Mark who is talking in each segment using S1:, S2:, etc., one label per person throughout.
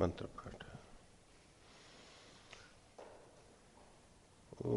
S1: मंत्र पाठ ओ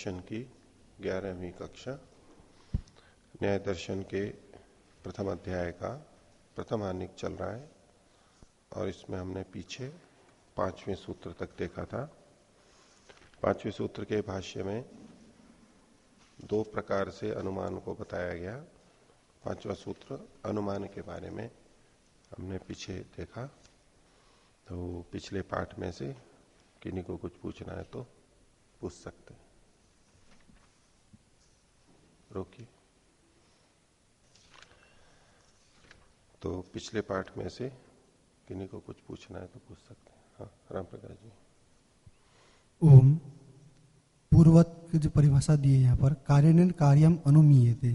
S1: दर्शन की ग्यारहवीं कक्षा, न्याय दर्शन के प्रथम अध्याय का प्रथम आनिक चल रहा है और इसमें हमने पीछे पाँचवें सूत्र तक देखा था। पाँचवें सूत्र के भाष्य में दो प्रकार से अनुमान को बताया गया। पांचवा सूत्र अनुमान के बारे में हमने पीछे देखा। तो पिछले पाठ में से किन्हीं को कुछ पूछना है तो पूछ हैं रोकिए तो पिछले पाठ में से किन्हीं को कुछ पूछना है तो पूछ सकते हैं। हाँ राम प्रकाश जी।
S2: ओम पूर्वत की जो परिभाषा दी है यहाँ पर कार्य कार्यम अनुमीय थे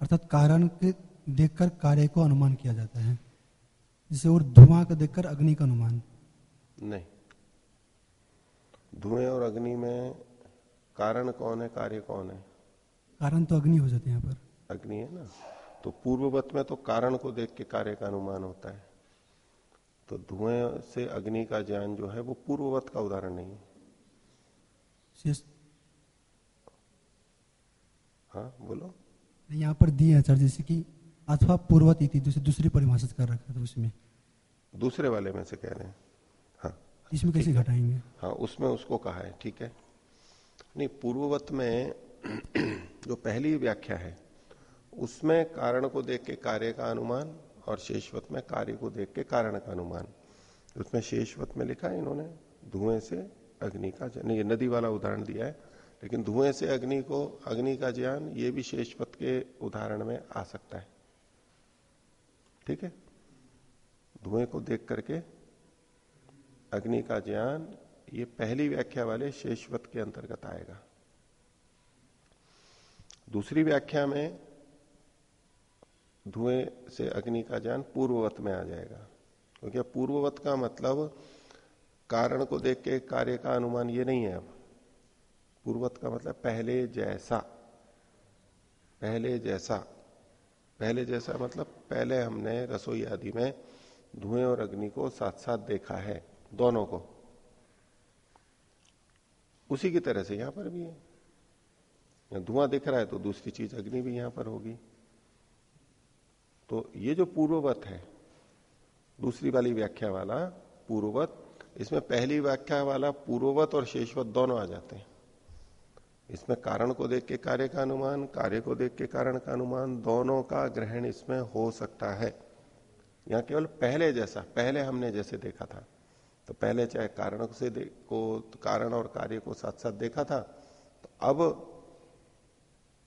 S2: अर्थात कारण के देखकर कार्य को अनुमान किया जाता है। जिसे और धुआँ को देखकर अग्नि का अनुमान।
S1: नहीं। धुएँ और अग्नि में कारण कौन है कार्य कौन है?
S2: कारण तो अग्नि हो जाते हैं यहाँ पर।
S1: अग्नि है ना? तो पूर्ववत में तो कारण को देख के कार्य का अनुमान होता है। तो धुएँ से अग्नि का ज्ञान जो है वो पूर्ववत का उदाहरण नहीं है। हाँ बोलो।
S2: यहाँ पर दिए आचार्य जैसे कि अथवा पूर्वत इति दूसरी दूसरी परिभाषित कर रखा था उसमें।
S1: दूसरे वाले में से कह रहे हैं। हाँ।
S2: इसमें कैसे घटाएँगे?
S1: हाँ उसमें उसको कहा है ठीक है। नहीं पूर्ववत में जो पहली व्याख्या है उसमें कारण को देख के कार्य का अनुमान और शेषवत में कार्य को देख के कारण का अनुमान। उसमें शेषवत में लिखा है, इन्होंने धुएँ से अग्नि का ज्ञान ये नदी वाला उदाहरण दिया है, लेकिन धुएँ से अग्नि को, अग्नि का ज्ञान, ये भी शेषवत के उदाहरण में आ सकता है। ठीक है? धुएँ को देख करके अग्नि का ज्ञान, ये पहली व्याख्या वाले शेषवत के अंतर्गत आएगा। दूसरी व्याख्या में धुएँ से अग्नि का ज्ञान पूर्ववत में आ जाएगा। क्योंकि पूर्ववत का मतलब कारण को देख के कार्य का अनुमान ये नहीं है अब। पूर्ववत का मतलब पहले जैसा पहले जैसा पहले जैसा मतलब पहले हमने रसोई आदि में धुएँ और अग्नि को साथ साथ देखा है, दोनों को। उसी की तरह से यहाँ पर भी है। धुआँ दिख रहा है तो दूसरी चीज़ अग्नि भी यहाँ पर होगी। तो ये जो पूर्ववत है, दूसरी वाली व्याख्या वाला पूर्ववत, इसमें पहली व्याख्या वाला पूर्ववत और शेषवत दोनों आ जाते हैं। इसमें कारण को देख के कार्य का अनुमान, कार्य को देख के कारण का अनुमान, दोनों का ग्रहण इसमें हो सकता है। यहाँ केवल पहले जैसा, पहले हमने जैसे देखा था। तो पहले चाहे कारण से को, कारण और कार्य को साथ साथ देखा था तो अब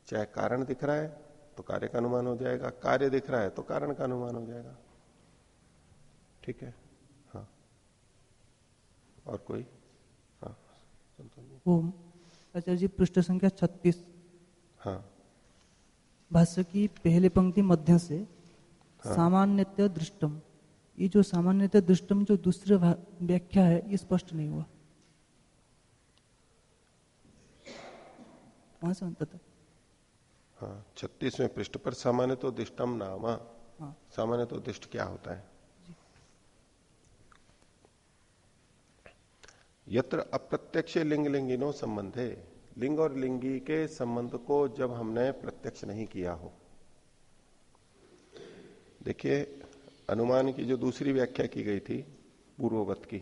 S1: चाहे कारण दिख रहा है तो कार्य का अनुमान हो जाएगा। कार्य दिख रहा है तो कारण का अनुमान हो जाएगा। ठीक है? हाँ। और कोई? हाँ।
S3: ओम। आचार्य जी पृष्ठ संख्या छत्तीस।
S1: हाँ।
S3: भाष्य की पहले पंक्ति मध्य से हाँ। सामान्यत दृष्टम। ये जो सामान्यत दृष्टम जो दूसरे व्याख्या है ये स्पष्ट नहीं हुआ। वहाँ से अंत
S1: हाँ छत्तीसवें पृष्ठ पर सामान्य तो दिष्टम नाम। हाँ। सामान्य तो दिष्ट क्या होता है? यत्र अप्रत्यक्ष लिंग लिंगिनो संबंध है लिंग और लिंगी के संबंध को जब हमने प्रत्यक्ष नहीं किया हो। देखिए अनुमान की जो दूसरी व्याख्या की गई थी पूर्ववत की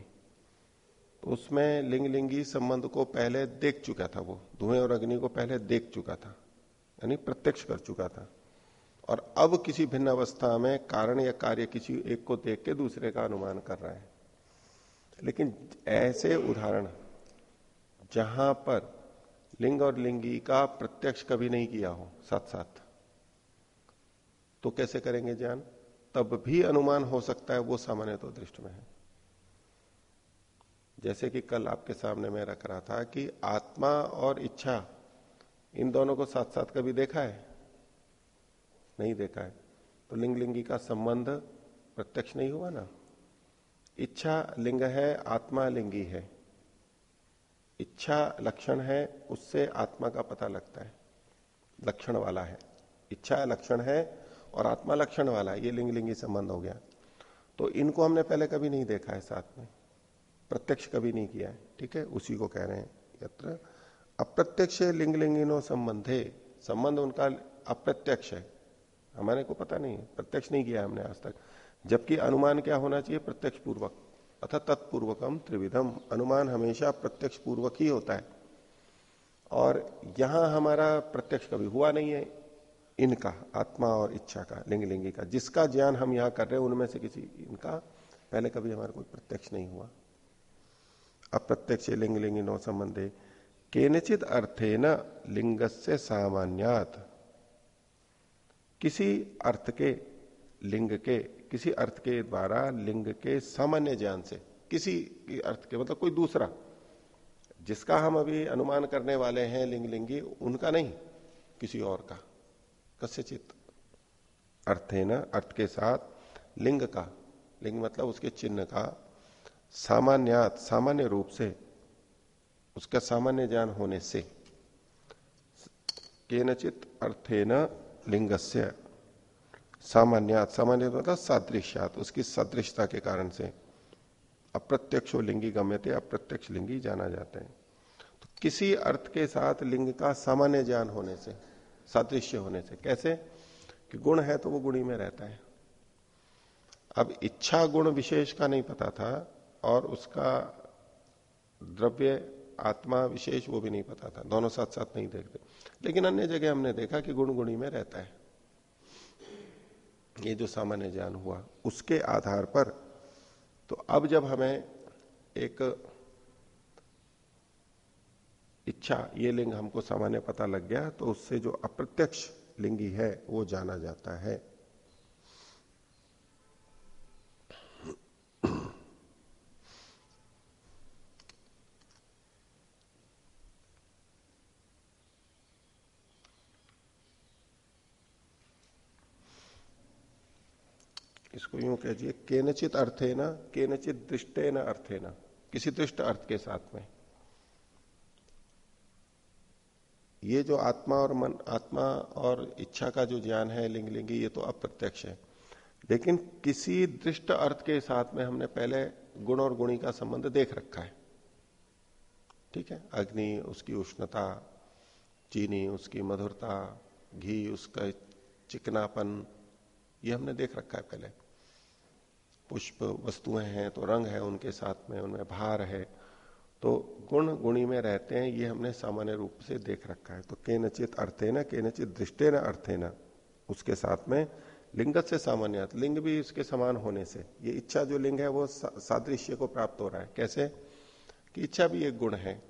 S1: तो उसमें लिंग लिंगी संबंध को पहले देख चुका था वो धुएँ और अग्नि को पहले देख चुका था। यानी प्रत्यक्ष कर चुका था। और अब किसी भिन्न अवस्था में कारण या कार्य किसी एक को देख के दूसरे का अनुमान कर रहा है। लेकिन ऐसे उदाहरण जहाँ पर लिंग और लिंगी का प्रत्यक्ष कभी नहीं किया हो साथ साथ तो कैसे करेंगे ज्ञान? तब भी अनुमान हो सकता है वो सामान्य तो दृष्ट में है। जैसे कि कल आपके सामने मैं रख रहा था कि आत्मा और इच्छा इन दोनों को साथ साथ कभी देखा है? नहीं देखा है। तो लिंग लिंगी का संबंध प्रत्यक्ष नहीं हुआ ना? इच्छा लिंग है, आत्मा लिंगी है। इच्छा लक्षण है, उससे आत्मा का पता लगता है। लक्षण वाला है। इच्छा लक्षण है और आत्मा लक्षण वाला है। ये लिंग लिंगी संबंध हो गया। तो इनको हमने पहले कभी नहीं देखा है साथ में। प्रत्यक्ष कभी नहीं किया है। ठीक है? उसी को कह रहे हैं यत्र अप्रत्यक्ष लिंग लिंगिनो संबंधे संबंध उनका अप्रत्यक्ष है। हमारे को पता नहीं प्रत्यक्ष नहीं किया हमने आज तक। जबकि अनुमान क्या होना चाहिए? प्रत्यक्ष पूर्वक अथा तत्पूर्वकम त्रिविधम। अनुमान हमेशा प्रत्यक्ष पूर्वक ही होता है। और यहाँ हमारा प्रत्यक्ष कभी हुआ नहीं है। इनका, आत्मा और इच्छा का लिंग लिंगी का, जिसका ज्ञान हम यहाँ कर रहे हैं, उनमें से किसी इनका पहले कभी हमारा कोई प्रत्यक्ष नहीं हुआ। अप्रत्यक्ष लिंग लिंगी नो संबंधे केनचित अर्थे न लिंग से सामान्यात। किसी अर्थ के लिंग के, किसी अर्थ के द्वारा लिंग के सामान्य ज्ञान से, किसी अर्थ के मतलब कोई दूसरा, जिसका हम अभी अनुमान करने वाले हैं लिंग लिंगी उनका नहीं, किसी और का, कस्यचित। अर्थे न अर्थ के साथ लिंग का, लिंग मतलब उसके चिन्ह का, सामान्यात, सामान्य रूप से उसका सामान्य ज्ञान होने से। केनचित अर्थे न लिंगस्य सामान्यात सामान्य मतलब सादृश्यात, उसकी सदृशता के कारण से अप्रत्यक्ष लिंगी गम्यते, अप्रत्यक्ष लिंगी जाना जाता है। तो किसी अर्थ के साथ लिंग का सामान्य ज्ञान होने से, सादृश्य होने से, कैसे? कि गुण है तो वो गुणी में रहता है। अब इच्छा गुण विशेष का नहीं पता था, और उसका द्रव्य आत्मा विशेष वो भी नहीं पता था। दोनों साथ साथ नहीं देखते। लेकिन अन्य जगह हमने देखा कि गुण गुणी में रहता है। ये जो सामान्य ज्ञान हुआ, उसके आधार पर तो अब जब हमें एक इच्छा, ये लिंग हमको सामान्य पता लग गया तो उससे जो अप्रत्यक्ष लिंगी है, वो जाना जाता है। इसको यूँ कहिए, केनचित अर्थे न केनचित दृष्टे न अर्थे न किसी दृष्ट अर्थ के साथ में। ये जो आत्मा और मन, आत्मा और इच्छा का जो ज्ञान है लिंग लिंगी ये तो अप्रत्यक्ष है। लेकिन किसी दृष्ट अर्थ के साथ में हमने पहले गुण और गुणी का संबंध देख रखा है। ठीक है? अग्नि, उसकी उष्णता, चीनी, उसकी मधुरता, घी, उसका चिकनापन, ये हमने देख रखा है पहले। पुष्प वस्तुएँ हैं तो रंग है उनके साथ में, उनमें भार है तो गुण गुणी में रहते हैं, ये हमने सामान्य रूप से देख रखा है। तो के नचित अर्थे न के नचित दृष्टे न, अर्थे न, उसके साथ में लिंगत से सामान्य लिंग भी उसके समान होने से। ये इच्छा जो लिंग है, वो सादृश्य को प्राप्त हो रहा है। कैसे? कि इच्छा भी एक गुण है।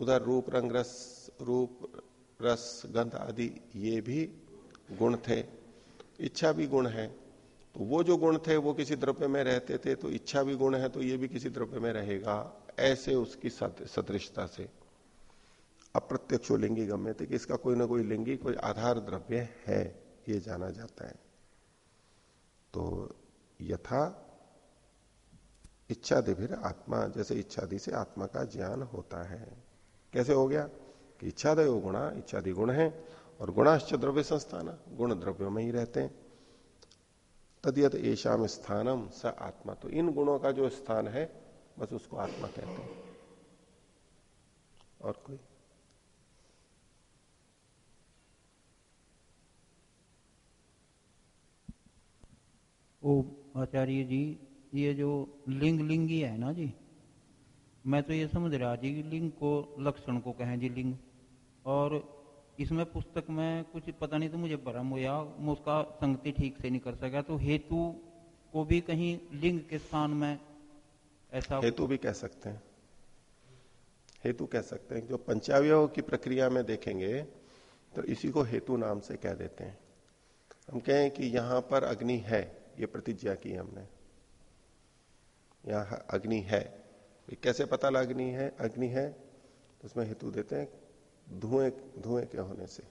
S1: उधर रूप, रंग, रस, रूप, रस, गंध आदि, ये भी गुण थे। इच्छा भी गुण है। तो वो जो गुण थे, वो किसी द्रव्य में रहते थे तो इच्छा भी गुण है तो ये भी किसी द्रव्य में रहेगा। ऐसे उसकी सदृशता से। अप्रत्यक्ष लिंगी गम्य थे कि इसका कोई ना कोई लिंगी, कोई आधार द्रव्य है, ये जाना जाता है। तो यथा इच्छादि फिर आत्मा, जैसे इच्छादि से आत्मा का ज्ञान होता है। कैसे हो गया? कि इच्छादय गुणा, इच्छादि गुण है, और गुणाश्च द्रव्य संस्थान, गुण द्रव्यों में ही रहते हैं। तदियत ऐशाम स्थानम स आत्मा। तो इन गुणों का जो स्थान है, बस उसको आत्मा कहते हैं। और कोई?
S4: ओ आचार्य जी, ये जो लिंग लिंगी है ना जी, मैं तो ये समझ रहा जी, लिंग को, लक्षण को कहें जी लिंग। और इसमें पुस्तक में कुछ पता नहीं तो मुझे भ्रम हुआ उसका संगति ठीक से नहीं कर सका। तो हेतु को भी कहीं लिंग के स्थान में ऐसा
S1: हेतु भी कह सकते हैं। हेतु कह सकते हैं। जो पंचावय की प्रक्रिया में देखेंगे तो इसी को हेतु नाम से कह देते हैं। हम कहें कि यहाँ पर अग्नि है, ये प्रतिज्ञा की हमने। यहाँ अग्नि है। कैसे पता अग्नि है? अग्नि है तो उसमें हेतु देते हैं। धुएँ धुएँ के होने से।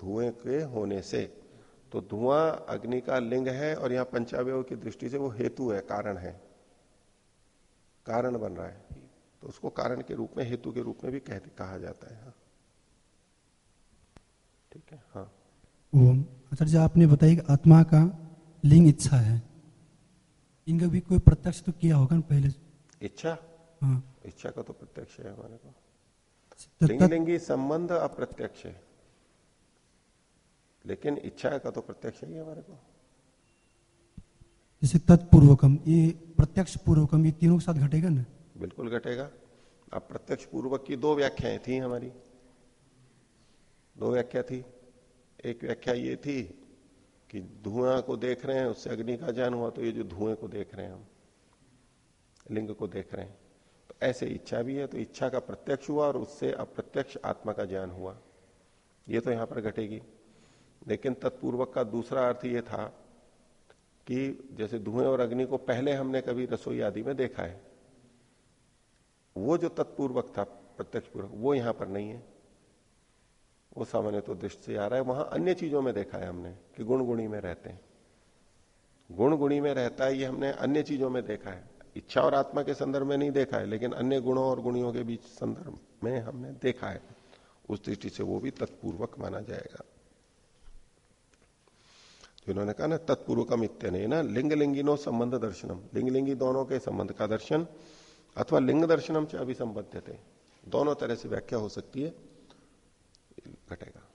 S1: धुएँ के होने से। तो धुआँ अग्नि का लिंग है और यहाँ पंचावय की दृष्टि से वो हेतु है कारण है। कारण बन रहा है। तो उसको कारण के रूप में हेतु के रूप में भी कह, कहा जाता है हाँ। ठीक है हाँ।
S2: ओम। आचार्य आपने बताया कि आत्मा का लिंग इच्छा है। इनका भी कोई प्रत्यक्ष तो किया होगा ना पहले?
S1: इच्छा?
S2: हाँ।
S1: इच्छा का तो प्रत्यक्ष है हमारे को। लिंग संबंध अप्रत्यक्ष है। लेकिन इच्छा का तो प्रत्यक्ष ही हमारे को।
S2: जैसे तत्पूर्वकम ये प्रत्यक्ष पूर्वकम ये तीनों के साथ घटेगा ना?
S1: बिल्कुल घटेगा। अब प्रत्यक्ष पूर्वक की दो व्याख्याएँ थी हमारी। दो व्याख्या थी। एक व्याख्या ये थी कि धुआँ को देख रहे हैं उससे अग्नि का ज्ञान हुआ तो ये जो धुएँ को देख रहे हैं हम लिंग को देख रहे हैं। ऐसे इच्छा भी है तो इच्छा का प्रत्यक्ष हुआ और उससे अप्रत्यक्ष आत्मा का ज्ञान हुआ। ये तो यहाँ पर घटेगी। लेकिन तत्पूर्वक का दूसरा अर्थ ये था कि जैसे धुएँ और अग्नि को पहले हमने कभी रसोई आदि में देखा है, वो जो तत्पूर्वक था, प्रत्यक्ष पूर्वक, वो यहाँ पर नहीं है। वो सामान्य तो दृष्टि से आ रहा है। वहाँ अन्य चीज़ों में देखा है हमने कि गुण गुणी में रहते हैं। गुण गुणी में रहता है, ये हमने अन्य चीज़ों में देखा है। इच्छा और आत्मा के संदर्भ में नहीं देखा है, लेकिन अन्य गुणों और गुणियों के बीच संदर्भ में हमने देखा है। उस दृष्टि से वो भी तत्पूर्वक माना जाएगा। जिन्होंने कहा ना, तत्पूर्वकम इत्यने ना लिंग लिंगिनो संबंध दर्शनम। लिंग लिंगी दोनों के संबंध का दर्शन अथवा लिंग दर्शनम से अभिसंबद्ध थे। दोनों तरह से व्याख्या हो सकती है। घटेगा।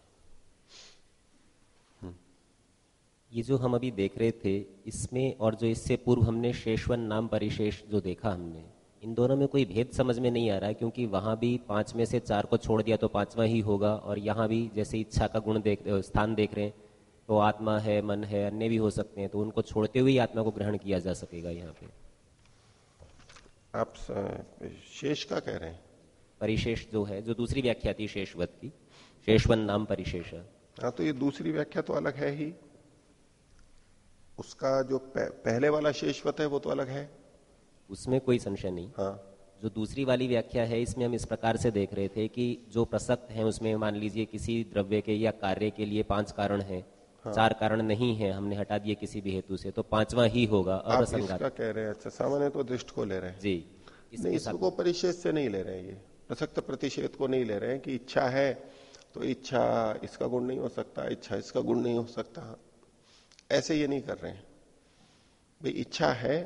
S5: ये जो हम अभी देख रहे थे इसमें और जो इससे पूर्व हमने शेषवन नाम परिशेष जो देखा हमने इन दोनों में कोई भेद समझ में नहीं आ रहा है क्योंकि वहाँ भी पाँच में से चार को छोड़ दिया तो पांचवा ही होगा और यहाँ भी जैसे इच्छा का गुण देख स्थान देख रहे हैं तो आत्मा है मन है अन्य भी हो सकते हैं तो उनको छोड़ते हुए आत्मा को ग्रहण किया जा सकेगा यहाँ पे।
S1: आप शेष का कह रहे हैं?
S5: परिशेष जो है जो दूसरी व्याख्या थी शेषवत की शेषवन नाम परिशेष।
S1: हाँ तो ये दूसरी व्याख्या तो अलग है ही। उसका जो पहले वाला शेषवत है वो तो अलग है।
S5: उसमें कोई संशय नहीं।
S1: हाँ।
S5: जो दूसरी वाली व्याख्या है इसमें हम इस प्रकार से देख रहे थे कि जो प्रसक्त है उसमें मान लीजिए किसी द्रव्य के या कार्य के लिए पाँच कारण हैं। चार कारण नहीं है हमने हटा दिए किसी भी हेतु से तो पांचवा ही होगा
S1: आप इसका कह रहे हैं? अच्छा सामान्य तो दृष्ट को ले रहे हैं।
S5: जी।
S1: नहीं
S5: इसके
S1: परिशेष से नहीं ले रहे हैं ये। प्रसक्त प्रतिषेध को नहीं ले रहे हैं कि इच्छा है तो इच्छा इसका गुण नहीं हो सकता इच्छा इसका गुण नहीं हो सकता। ऐसे ये नहीं कर रहे हैं। भाई, इच्छा है,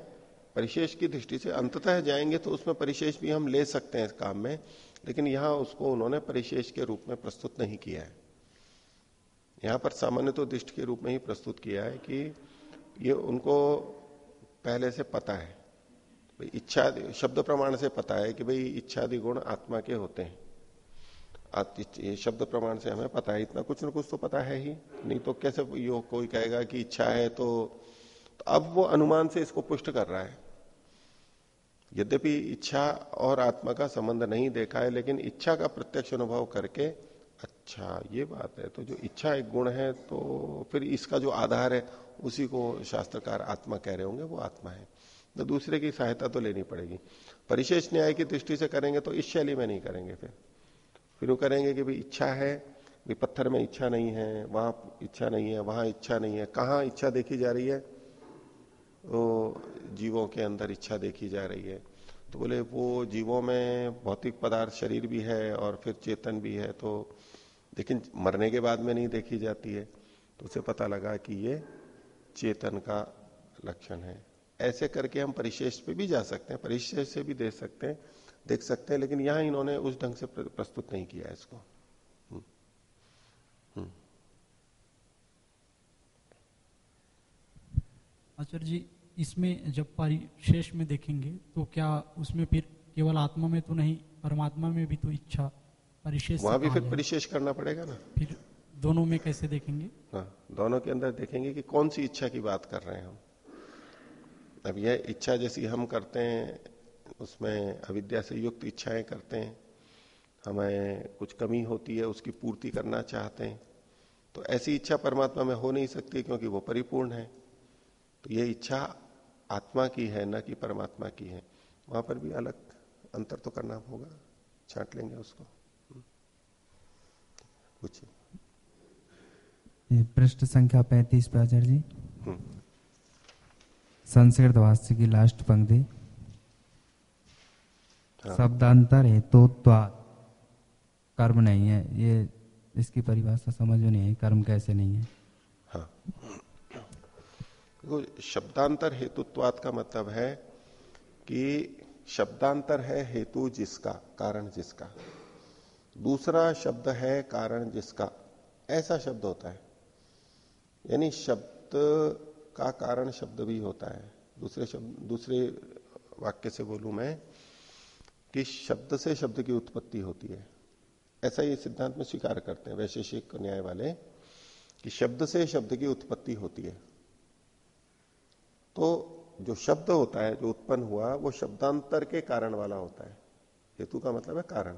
S1: परिशेष की दृष्टि से अंततः जाएँगे तो उसमें परिशेष भी हम ले सकते हैं इस काम में, लेकिन यहाँ उसको उन्होंने परिशेष के रूप में प्रस्तुत नहीं किया है। यहाँ पर सामान्य तो दृष्टि के रूप में ही प्रस्तुत किया है कि ये उनको पहले से पता है। इच्छा शब्द प्रमाण से पता है कि भाई इच्छादि गुण आत्मा के होते हैं। ये शब्द प्रमाण से हमें पता है। इतना कुछ ना कुछ तो पता है ही। नहीं तो कैसे यो कोई कहेगा कि इच्छा है तो, तो अब वो अनुमान से इसको पुष्ट कर रहा है। यद्यपि इच्छा और आत्मा का संबंध नहीं देखा है लेकिन इच्छा का प्रत्यक्ष अनुभव करके अच्छा ये बात है। तो जो इच्छा एक गुण है तो फिर इसका जो आधार है उसी को शास्त्रकार आत्मा कह रहे होंगे वो आत्मा है। तो दूसरे की सहायता तो लेनी पड़ेगी। परिशेष न्याय की दृष्टि से करेंगे तो इस शैली में नहीं करेंगे फिर। फिर वो करेंगे कि भाई इच्छा है भी पत्थर में इच्छा नहीं है, वहाँ इच्छा नहीं है, वहाँ इच्छा नहीं है। कहाँ इच्छा देखी जा रही है? तो जीवों के अंदर इच्छा देखी जा रही है। तो बोले, वो जीवों में भौतिक पदार्थ शरीर भी है और फिर चेतन भी है तो लेकिन मरने के बाद में नहीं देखी जाती है। तो उसे पता लगा कि ये चेतन का लक्षण है। ऐसे करके हम परिशेष पे भी जा सकते हैं, परिशेष से भी दे सकते हैं। देख सकते हैं लेकिन यहाँ इन्होंने उस ढंग से प्रस्तुत नहीं किया इसको। हम्म। हम्म।
S6: आचार्य जी इसमें जब परिशेष में देखेंगे तो क्या उसमें फिर केवल आत्मा में तो नहीं परमात्मा में भी तो इच्छा परिशेष
S1: वहाँ भी फिर परिशेष करना पड़ेगा ना?
S6: फिर दोनों में कैसे देखेंगे?
S1: हाँ दोनों के अंदर देखेंगे कि कौन सी इच्छा की बात कर रहे हैं हम। अब यह इच्छा जैसी हम करते हैं उसमें अविद्या से युक्त इच्छाएँ करते हैं हमें कुछ कमी होती है उसकी पूर्ति करना चाहते हैं तो ऐसी इच्छा परमात्मा में हो नहीं सकती क्योंकि वो परिपूर्ण है तो ये इच्छा आत्मा की है न कि परमात्मा की है वहाँ पर भी अलग अंतर तो करना होगा छांट लेंगे उसको।
S7: पूछिए पृष्ठ संख्या पैंतीस पे आचार्य जी हम्म। संस्कृत भाष्य की लास्ट पंक्ति। शब्दांतर हेतु कर्म नहीं है। ये इसकी परिभाषा समझ में नहीं है कर्म कैसे नहीं है? हाँ।
S1: शब्दांतर हेतुत्वाद का मतलब है कि शब्दांतर है हेतु जिसका कारण जिसका। दूसरा शब्द है कारण जिसका। ऐसा शब्द होता है। यानी शब्द का कारण शब्द भी होता है। दूसरे शब्द दूसरे वाक्य से बोलूँ मैं कि शब्द से शब्द की उत्पत्ति होती है। ऐसा ये सिद्धांत में स्वीकार करते हैं, वैशेषिक न्याय वाले, कि शब्द से शब्द की उत्पत्ति होती है। तो जो शब्द होता है, जो उत्पन्न हुआ, वो शब्दांतर के कारण वाला होता है। हेतु का मतलब है कारण।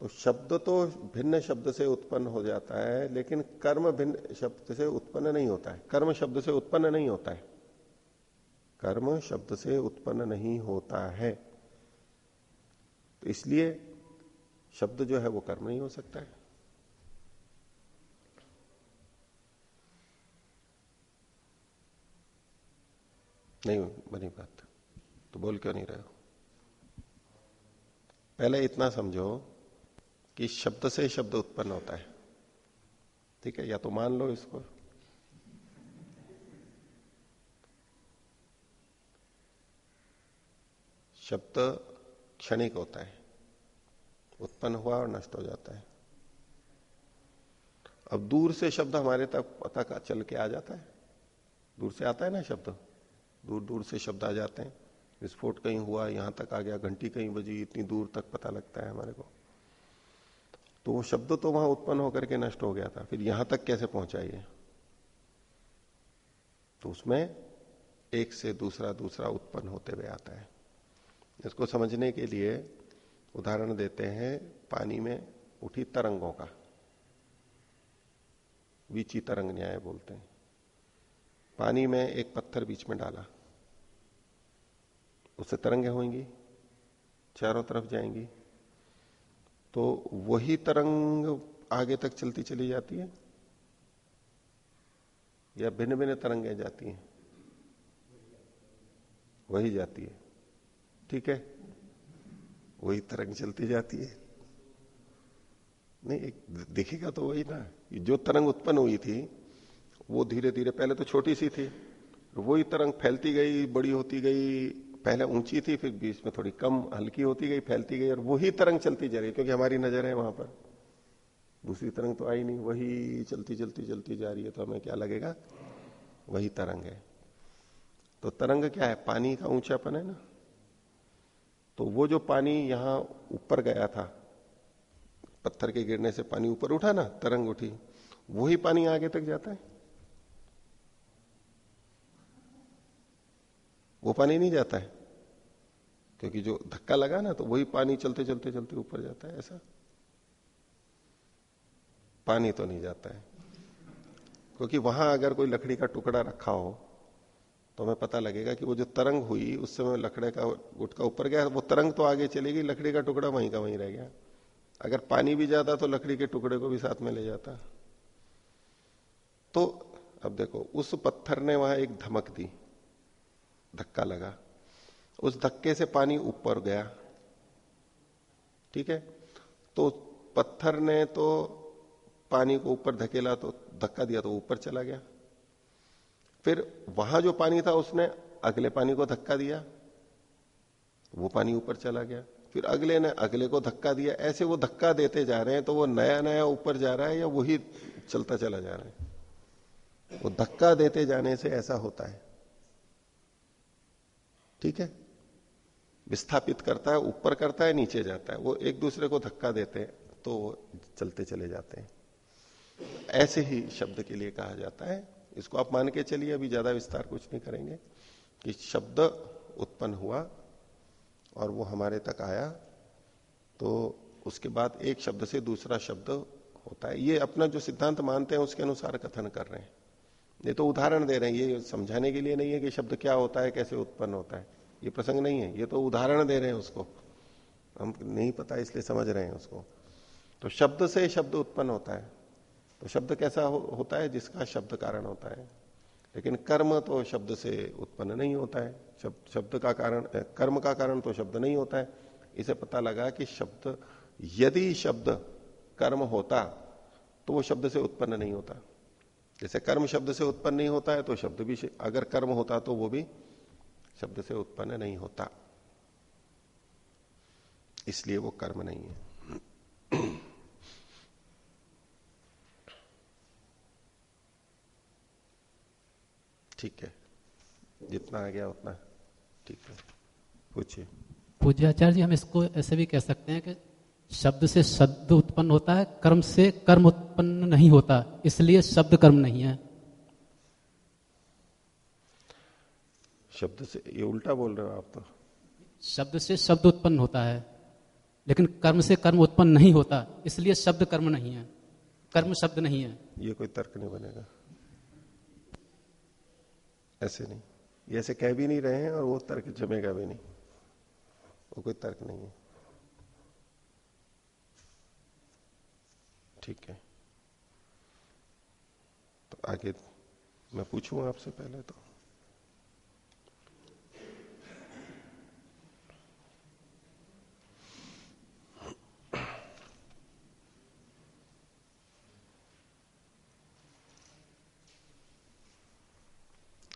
S1: तो शब्द तो भिन्न शब्द से उत्पन्न हो जाता है, लेकिन कर्म भिन्न शब्द से उत्पन्न नहीं होता है। कर्म शब्द से उत्पन्न नहीं होता है। कर्म शब्द से उत्पन्न नहीं होता है। तो इसलिए शब्द जो है वो कर्म नहीं हो सकता है। नहीं, बनी बात। तो बोल क्यों नहीं रहे हो? पहले इतना समझो कि शब्द से शब्द उत्पन्न होता है। ठीक है, या तो मान लो इसको। शब्द क्षणिक होता है, उत्पन्न हुआ और नष्ट हो जाता है। अब दूर से शब्द हमारे तक पता का चल के आ जाता है। दूर से आता है ना शब्द? दूर दूर से शब्द आ जाते हैं। विस्फोट कहीं हुआ, यहाँ तक आ गया, घंटी कहीं बजी, इतनी दूर तक पता लगता है हमारे को। तो वो शब्द तो वहाँ उत्पन्न होकर के नष्ट हो गया था, फिर यहाँ तक कैसे पहुंचाइए तो उसमें एक से दूसरा दूसरा उत्पन्न होते हुए आता है। इसको समझने के लिए उदाहरण देते हैं पानी में उठी तरंगों का। वीची तरंग न्याय बोलते हैं। पानी में एक पत्थर बीच में डाला। उससे तरंगे होंगी, चारों तरफ़ जाएँगी। तो वही तरंग आगे तक चलती चली जाती है? या भिन्न भिन्न तरंगे जाती हैं? वही जाती है। ठीक है? वही तरंग चलती जाती है। नहीं, एक दिखेगा तो वही ना। जो तरंग उत्पन्न हुई थी, वो धीरे धीरे पहले तो छोटी सी थी, वही तरंग फैलती गई, बड़ी होती गई, पहले ऊँची थी, फिर बीच में थोड़ी कम, हल्की होती गई, फैलती गई, और वही तरंग चलती जा रही क्योंकि हमारी नज़र है वहाँ पर। दूसरी तरंग तो आई नहीं, वही चलती चलती चलती जा रही है तो हमें क्या लगेगा? वही तरंग है। तो तरंग क्या है? पानी का ऊंचापन है ना? तो वो जो पानी यहाँ ऊपर गया था, पत्थर के गिरने से पानी ऊपर उठा ना, तरंग उठी, वही पानी आगे तक जाता है। वो पानी नहीं जाता है, क्योंकि जो धक्का लगा ना तो वही पानी चलते चलते चलते ऊपर जाता है, ऐसा। पानी तो नहीं जाता है, क्योंकि वहाँ अगर कोई लकड़ी का टुकड़ा रखा हो तो हमें पता लगेगा कि वो जो तरंग हुई, उस समय लकड़े का गुटका ऊपर गया, वो तरंग तो आगे चलेगी लकड़ी का टुकड़ा वहीं का वहीं रह गया। अगर पानी भी जाता तो लकड़ी के टुकड़े को भी साथ में ले जाता। तो अब देखो, उस पत्थर ने वहाँ एक धमक दी। धक्का लगा। उस धक्के से पानी ऊपर गया। ठीक है? तो पत्थर ने तो पानी को ऊपर धकेला तो धक्का दिया तो ऊपर चला गया। फिर वहाँ जो पानी था उसने अगले पानी को धक्का दिया। वो पानी ऊपर चला गया। फिर अगले ने अगले को धक्का दिया। ऐसे वो धक्का देते जा रहे हैं तो वो नया नया ऊपर जा रहा है या वही चलता चला जा रहा है? वो धक्का देते जाने से ऐसा होता है। ठीक है? विस्थापित करता है, ऊपर करता है, नीचे जाता है। वो एक दूसरे को धक्का देते हैं तो चलते चले जाते हैं। ऐसे ही शब्द के लिए कहा जाता है इसको आप मान के चलिए, अभी ज़्यादा विस्तार कुछ नहीं करेंगे, कि शब्द उत्पन्न हुआ और वो हमारे तक आया तो उसके बाद एक शब्द से दूसरा शब्द होता है। ये अपना जो सिद्धांत मानते हैं, उसके अनुसार कथन कर रहे हैं। ये तो उदाहरण दे रहे हैं, ये समझाने के लिए नहीं है कि शब्द क्या होता है, कैसे उत्पन्न होता है। ये प्रसंग नहीं है, ये तो उदाहरण दे रहे हैं उसको। हम नहीं पता, इसलिए समझ रहे हैं उसको। तो शब्द से शब्द उत्पन्न होता है। तो शब्द कैसा हो, होता है जिसका शब्द कारण होता है। लेकिन कर्म तो शब्द से उत्पन्न नहीं होता है। शब्द शब्द का कारण कर्म का कारण तो शब्द नहीं होता है। इसे पता लगा कि शब्द यदि शब्द कर्म होता तो वो शब्द से उत्पन्न नहीं होता। जैसे कर्म शब्द से उत्पन्न नहीं होता है तो शब्द भी अगर कर्म होता तो वो भी शब्द से उत्पन्न नहीं होता। इसलिए वो कर्म नहीं है। ठीक है। जितना आ गया उतना ठीक है। पूछिए।
S8: पूज्याचार्य जी हम इसको ऐसे भी कह सकते हैं कि शब्द से शब्द उत्पन्न होता है कर्म से कर्म उत्पन्न नहीं होता इसलिए शब्द कर्म नहीं है।
S1: शब्द से ये उल्टा बोल रहे हो आप तो।
S8: शब्द से शब्द उत्पन्न होता है लेकिन कर्म से कर्म उत्पन्न नहीं होता इसलिए शब्द कर्म नहीं है। कर्म शब्द नहीं है।
S1: ये कोई तर्क नहीं बनेगा। ऐसे नहीं। ये ऐसे कह भी नहीं रहे हैं और वो तर्क जमेगा भी नहीं। वो कोई तर्क नहीं है। ठीक है। तो आगे मैं पूछूँ आपसे पहले तो?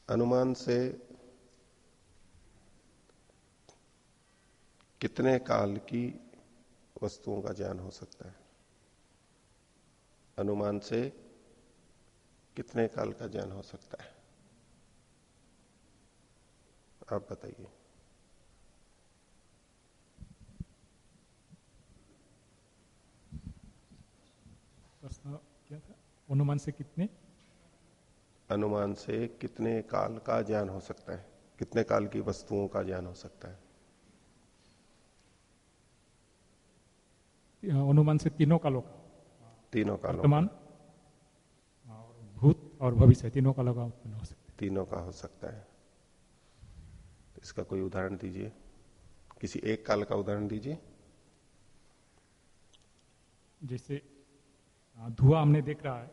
S1: अनुमान से कितने काल की वस्तुओं का ज्ञान हो सकता है? अनुमान से कितने काल का ज्ञान हो सकता है? आप बताइए।
S9: क्या था? अनुमान से कितने?
S1: अनुमान से कितने काल का ज्ञान हो सकता है? कितने काल की वस्तुओं का ज्ञान हो सकता है?
S9: अनुमान से तीनों कालों का।
S1: तीनों कालों
S9: वर्तमान भूत और भविष्य तीनों कालों का उत्पन्न हो सकता है।
S1: तीनों का हो सकता है। इसका कोई उदाहरण दीजिए। किसी एक काल का उदाहरण दीजिए।
S9: जैसे धुआँ हमने देख रहा है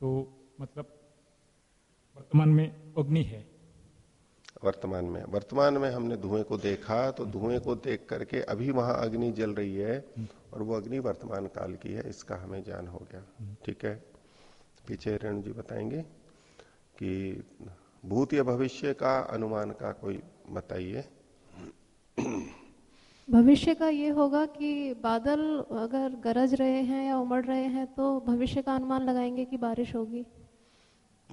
S9: तो मतलब वर्तमान में अग्नि है।
S1: वर्तमान में। वर्तमान में हमने धुएँ को देखा तो धुएँ को देख करके अभी वहाँ अग्नि जल रही है और वो अग्नि वर्तमान काल की है इसका हमें ज्ञान हो गया। ठीक है? पीछे रेणु जी बताएँगे कि भूत या भविष्य का अनुमान का कोई बताइए।
S10: भविष्य का ये होगा कि बादल अगर गरज रहे हैं या उमड़ रहे हैं तो भविष्य का अनुमान लगाएँगे कि बारिश होगी।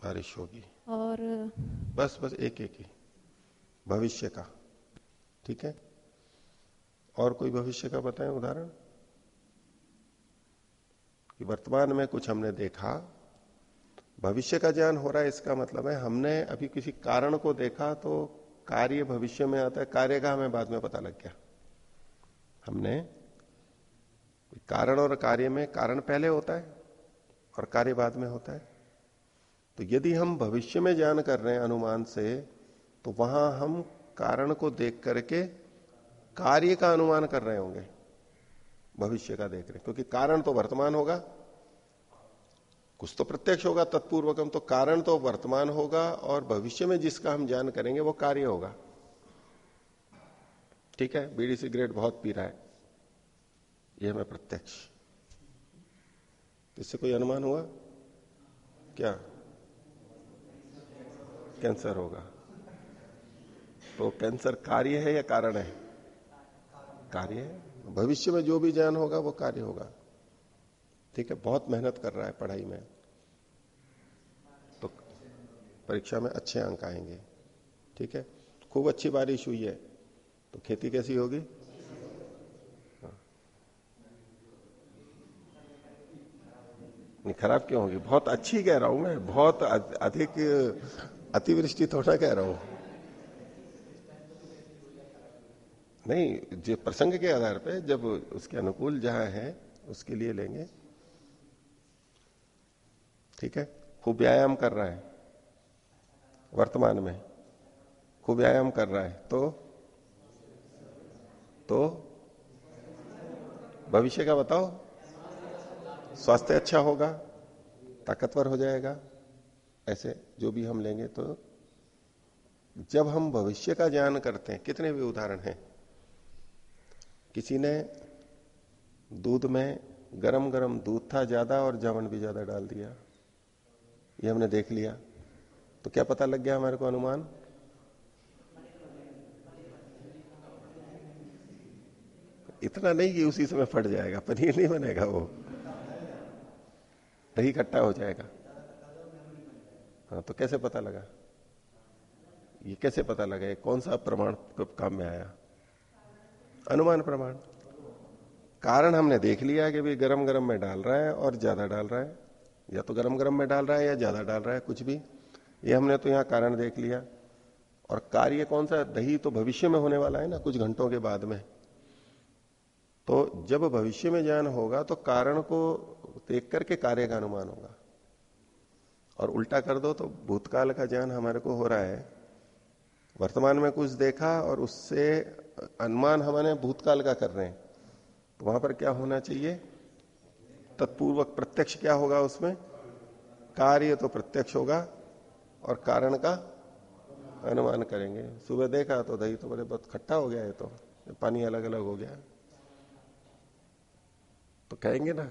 S1: बारिश होगी।
S10: और
S1: बस बस एक एक ही। भविष्य का। ठीक है? और कोई भविष्य का बताएँ उदाहरण? कि वर्तमान में कुछ हमने देखा, भविष्य का ज्ञान हो रहा है, इसका मतलब है हमने अभी किसी कारण को देखा तो कार्य भविष्य में आता है, कार्य का हमें बाद में पता लग गया। हमने कारण और कार्य में, कारण पहले होता है और कार्य बाद में होता है। तो यदि हम भविष्य में ज्ञान कर रहे हैं अनुमान से तो वहाँ हम कारण को देख करके कार्य का अनुमान कर रहे होंगे, भविष्य का देख रहे क्योंकि कारण तो वर्तमान होगा। कुछ तो प्रत्यक्ष होगा, तत्पूर्वकम तो कारण तो वर्तमान होगा, और भविष्य में जिसका हम ज्ञान करेंगे, वो कार्य होगा। ठीक है? बीड़ी सिगरेट बहुत पी रहा है। यह हमें प्रत्यक्ष। इससे कोई अनुमान हुआ? क्या? कैंसर होगा। तो कैंसर कार्य है या कारण है? कार्य है। भविष्य में जो भी ज्ञान होगा, वो कार्य होगा। ठीक है, बहुत मेहनत कर रहा है पढ़ाई में। तो परीक्षा में अच्छे अंक आएँगे। ठीक है, खूब अच्छी बारिश हुई है। तो खेती कैसी होगी? हाँ। नहीं, खराब क्यों होगी? बहुत अच्छी कह रहा हूँ मैं, बहुत अधिक अतिवृष्टि थोड़ा कह रहा हूँ। नहीं, जो प्रसंग के आधार पे जब उसके अनुकूल जहाँ है, उसके लिए लेंगे। ठीक है? खूब व्यायाम कर रहा है। वर्तमान में खूब व्यायाम कर रहा है। तो? तो? भविष्य का बताओ। स्वास्थ्य अच्छा होगा, ताकतवर हो जाएगा। ऐसे जो भी हम लेंगे तो जब हम भविष्य का ज्ञान करते हैं, कितने भी उदाहरण हैं। किसी ने दूध में गरम गरम दूध था ज़्यादा और जावन भी ज़्यादा डाल दिया। ये हमने देख लिया। तो क्या पता लग गया हमारे को अनुमान? इतना नहीं कि उसी समय फट जाएगा, पनीर नहीं बनेगा वो। दही इकट्ठा हो जाएगा। हाँ तो कैसे पता लगा? ये कैसे पता लगा? ये कौन सा प्रमाण काम में आया? अनुमान प्रमाण। कारण हमने देख लिया कि भाई गरम गरम में डाल रहा है और ज़्यादा डाल रहा है। या तो गरम गरम में डाल रहा है या ज़्यादा डाल रहा है, कुछ भी। ये हमने तो यहाँ कारण देख लिया। और कार्य कौन सा? दही तो भविष्य में होने वाला है ना, कुछ घंटों के बाद में। तो जब भविष्य में ज्ञान होगा तो कारण को देख करके कार्य का अनुमान होगा। और उल्टा कर दो तो भूतकाल का ज्ञान हमारे को हो रहा है। वर्तमान में कुछ देखा और उससे अनुमान हमारे भूतकाल का कर रहे हैं। तो वहाँ पर क्या होना चाहिए? तत्पूर्वक प्रत्यक्ष क्या होगा उसमें? कार्य तो प्रत्यक्ष होगा और कारण का अनुमान करेंगे। सुबह देखा तो दही तो बड़े बहुत खट्टा हो गया है तो पानी अलग अलग हो गया। तो कहेंगे ना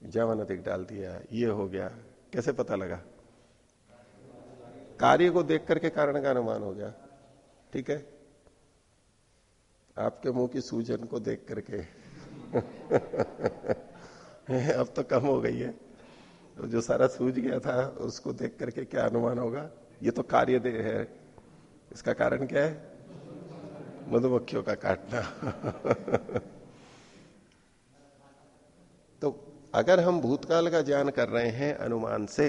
S1: जवन अधिक डाल दिया, ये हो गया। कैसे पता लगा? कार्य को देख करके कारण का अनुमान हो गया। ठीक है? आपके मुँह की सूजन को देख करके। अब तो कम हो गई है। तो जो सारा सूझ गया था, उसको देख करके क्या अनुमान होगा? ये तो कार्य दे है। इसका कारण क्या है? मधुमक्खियों का काटना तो अगर हम भूतकाल का ज्ञान कर रहे हैं अनुमान से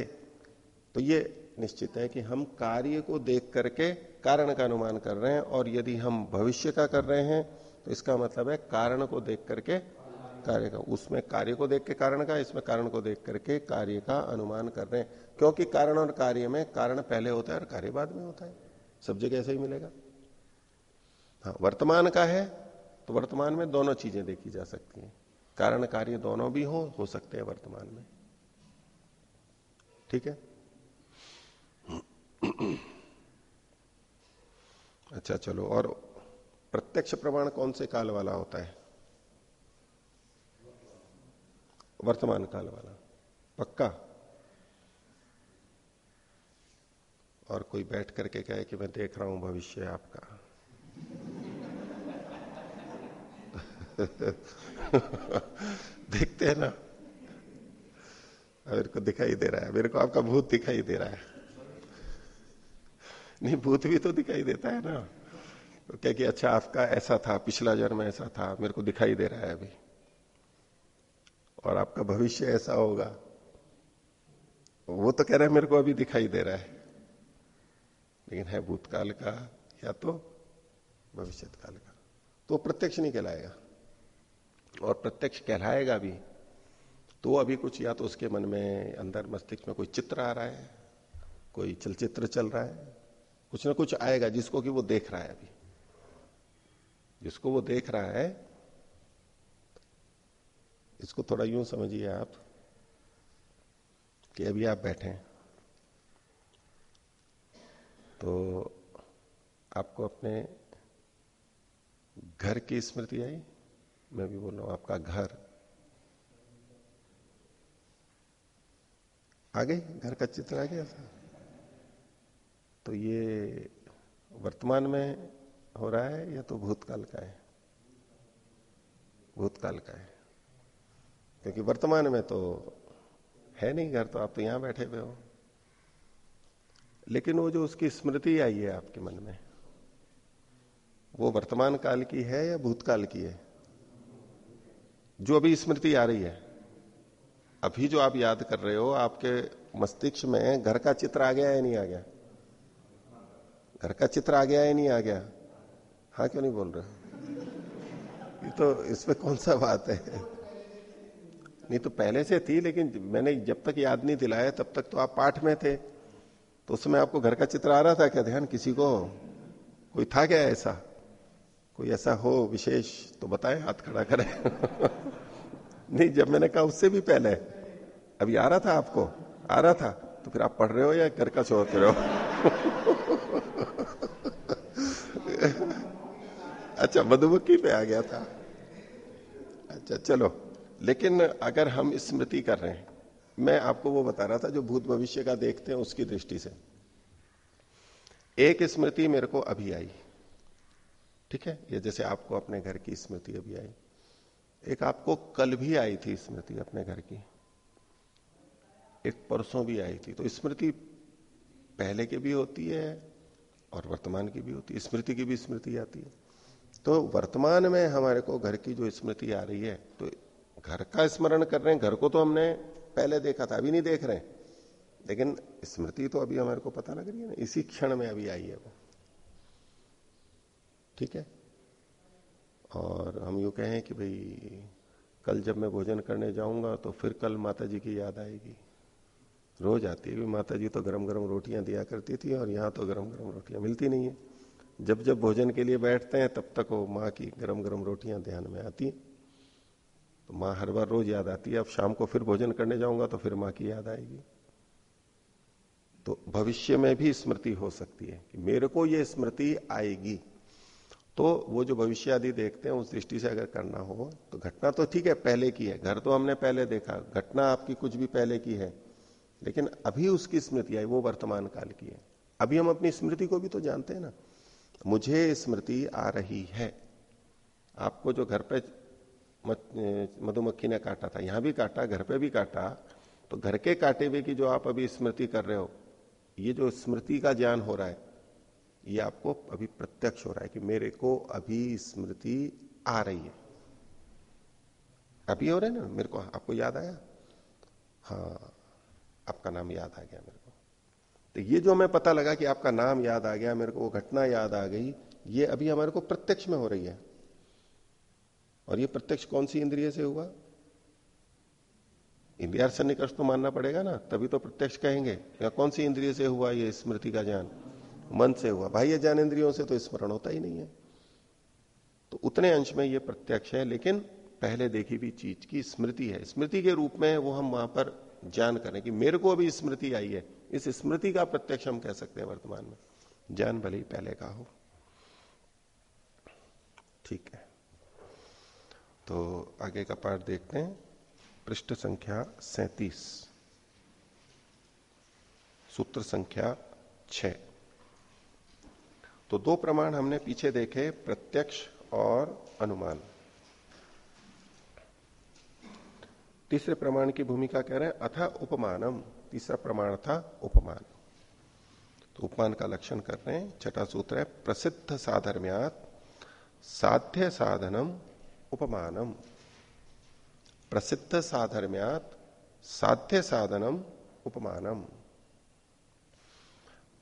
S1: तो ये निश्चित है कि हम कार्य को देख करके कारण का अनुमान कर रहे हैं और यदि हम भविष्य का कर रहे हैं तो इसका मतलब है कारण को देख करके कार्य का, उसमें कार्य को देख के कारण का, इसमें कारण को देख करके कार्य का अनुमान कर रहे हैं। क्योंकि कारण और कार्य में कारण पहले होता है और कार्य बाद में होता है। सब जगह ऐसा ही मिलेगा। हाँ वर्तमान का है तो वर्तमान में दोनों चीज़ें देखी जा सकती हैं। कारण कार्य दोनों भी हो हो सकते हैं वर्तमान में। ठीक है? अच्छा चलो, और प्रत्यक्ष प्रमाण कौन से काल वाला होता है? वर्तमान काल वाला। पक्का? और कोई बैठ करके कहे कि मैं देख रहा हूँ भविष्य आपका। देखते हैं ना। मेरे को दिखाई दे रहा है। मेरे को आपका भूत दिखाई दे रहा है। नहीं, भूत भी तो दिखाई देता है ना। तो क्या कि अच्छा आपका ऐसा था, पिछला जन्म ऐसा था, मेरे को दिखाई दे रहा है अभी। और आपका भविष्य ऐसा होगा। वो तो कह रहा है, मेरे को अभी दिखाई दे रहा है। लेकिन है भूतकाल का, या तो भविष्य काल का। तो प्रत्यक्ष नहीं कहलाएगा। और प्रत्यक्ष कहलाएगा भी तो अभी कुछ या तो उसके मन में अंदर मस्तिष्क में कोई चित्र आ रहा है, कोई चलचित्र चल रहा है, कुछ ना कुछ आएगा जिसको कि वो देख रहा है अभी। जिसको वो देख रहा है, इसको थोड़ा यूँ समझिए आप कि अभी आप बैठे हैं तो आपको अपने घर की स्मृति आई? मैं भी बोल रहा हूँ, आपका घर। आ गई घर का चित्र आ गया था। तो ये वर्तमान में हो रहा है या तो भूतकाल का है? भूतकाल का है। क्योंकि वर्तमान में तो है नहीं घर तो आप तो यहाँ बैठे हुए हो। लेकिन वो जो उसकी स्मृति आई है आपके मन में, वो वर्तमान काल की है या भूतकाल की है? जो अभी स्मृति आ रही है। अभी जो आप याद कर रहे हो, आपके मस्तिष्क में घर का चित्र आ गया या नहीं आ गया? घर का चित्र आ गया या नहीं आ गया? हाँ क्यों नहीं बोल रहे? ये तो इसमें कौन सा बात है? नहीं तो पहले से थी, लेकिन मैंने जब तक याद नहीं दिलाया, तब तक तो आप पाठ में थे। तो उसमें आपको घर का चित्र आ रहा था क्या? ध्यान, किसी को? कोई था क्या ऐसा? कोई ऐसा हो विशेष तो बताए, हाथ खड़ा करें। नहीं, जब मैंने कहा उससे भी पहले, अभी आ रहा था आपको? आ रहा था। तो फिर आप पढ़ रहे हो या घर का छोड़ रहे हो? अच्छा मधुमक्खी पे आ गया था। अच्छा चलो। लेकिन अगर हम स्मृति कर रहे हैं, मैं आपको वो बता रहा था जो भूत भविष्य का देखते हैं उसकी दृष्टि से। एक स्मृति मेरे को अभी आई। ठीक है? ये जैसे आपको अपने घर की स्मृति अभी आई। एक आपको कल भी आई थी स्मृति अपने घर की। एक परसों भी आई थी। तो स्मृति पहले की भी होती है और वर्तमान की भी होती है। स्मृति की भी स्मृति आती है। तो वर्तमान में हमारे को घर की जो स्मृति आ रही है तो घर का स्मरण कर रहे हैं। घर को तो हमने पहले देखा था, अभी नहीं देख रहे लेकिन स्मृति तो अभी हमारे को पता लग रही है ना। इसी क्षण में अभी आई है वो। ठीक है? और हम यू कहें कि भाई, कल जब मैं भोजन करने जाऊँगा तो फिर कल माता जी की याद आएगी। रोज आती है माता जी तो गरम गरम रोटियाँ दिया करती थी और यहाँ तो गरम गरम रोटियाँ मिलती नहीं है। जब जब भोजन के लिए बैठते हैं, तब तक वो माँ की गरम गरम रोटियाँ ध्यान में आती हैं। तो माँ हर बार रोज याद आती है, अब शाम को फिर भोजन करने जाऊँगा तो फिर माँ की याद आएगी। तो भविष्य में भी स्मृति हो सकती है कि मेरे को ये स्मृति आएगी। तो वो जो भविष्य आदि देखते हैं, उस दृष्टि से अगर करना हो तो घटना तो ठीक है, पहले की है। घर तो हमने पहले देखा, घटना आपकी कुछ भी पहले की है। लेकिन अभी उसकी स्मृति आई, वो वर्तमान काल की है। अभी हम अपनी स्मृति को भी तो जानते हैं ना। मुझे स्मृति आ रही है। आपको जो घर पे मधुमक्खी ने काटा था, यहाँ भी काटा, घर पे भी काटा तो घर के काटे हुए की जो आप अभी स्मृति कर रहे हो, ये जो स्मृति का ज्ञान हो रहा है ये आपको अभी प्रत्यक्ष हो रहा है कि मेरे को अभी स्मृति आ रही है। अभी हो रहा है ना? मेरे को, आपको याद आया? हाँ आपका नाम याद आ गया मेरे को। तो ये जो हमें पता लगा कि आपका नाम याद आ गया, मेरे को वो घटना याद आ गई, ये अभी हमारे को प्रत्यक्ष में हो रही है। और ये प्रत्यक्ष कौन सी इंद्रिय से हुआ? इंद्रिया सन्निकर्ष तो मानना पड़ेगा ना, तभी तो प्रत्यक्ष कहेंगे। या कौन सी इंद्रिय से हुआ ये स्मृति का ज्ञान? मन से हुआ। बाह्य ज्ञान इंद्रियों से तो स्मरण होता ही नहीं है। तो उतने अंश में यह प्रत्यक्ष है, लेकिन पहले देखी हुई चीज़ की स्मृति है। स्मृति के रूप में वो हम वहाँ पर ज्ञान करें कि मेरे को अभी स्मृति आई है। इस स्मृति का प्रत्यक्ष हम कह सकते हैं वर्तमान में। ज्ञान भले ही पहले का हो। ठीक है। तो आगे का पाठ देखते हैं। पृष्ठ संख्या सैतीस। सूत्र संख्या छ तो दो प्रमाण हमने पीछे देखे, प्रत्यक्ष और अनुमान। तीसरे प्रमाण की भूमिका कह रहे हैं, अथा उपमानम। तीसरा प्रमाण था उपमान। तो उपमान का लक्षण कर रहे हैं, छठा सूत्र है, प्रसिद्ध साधर्म्यात साध्य साधनम उपमानम। प्रसिद्ध साधर्म्यात साध्य साधनम उपमानम।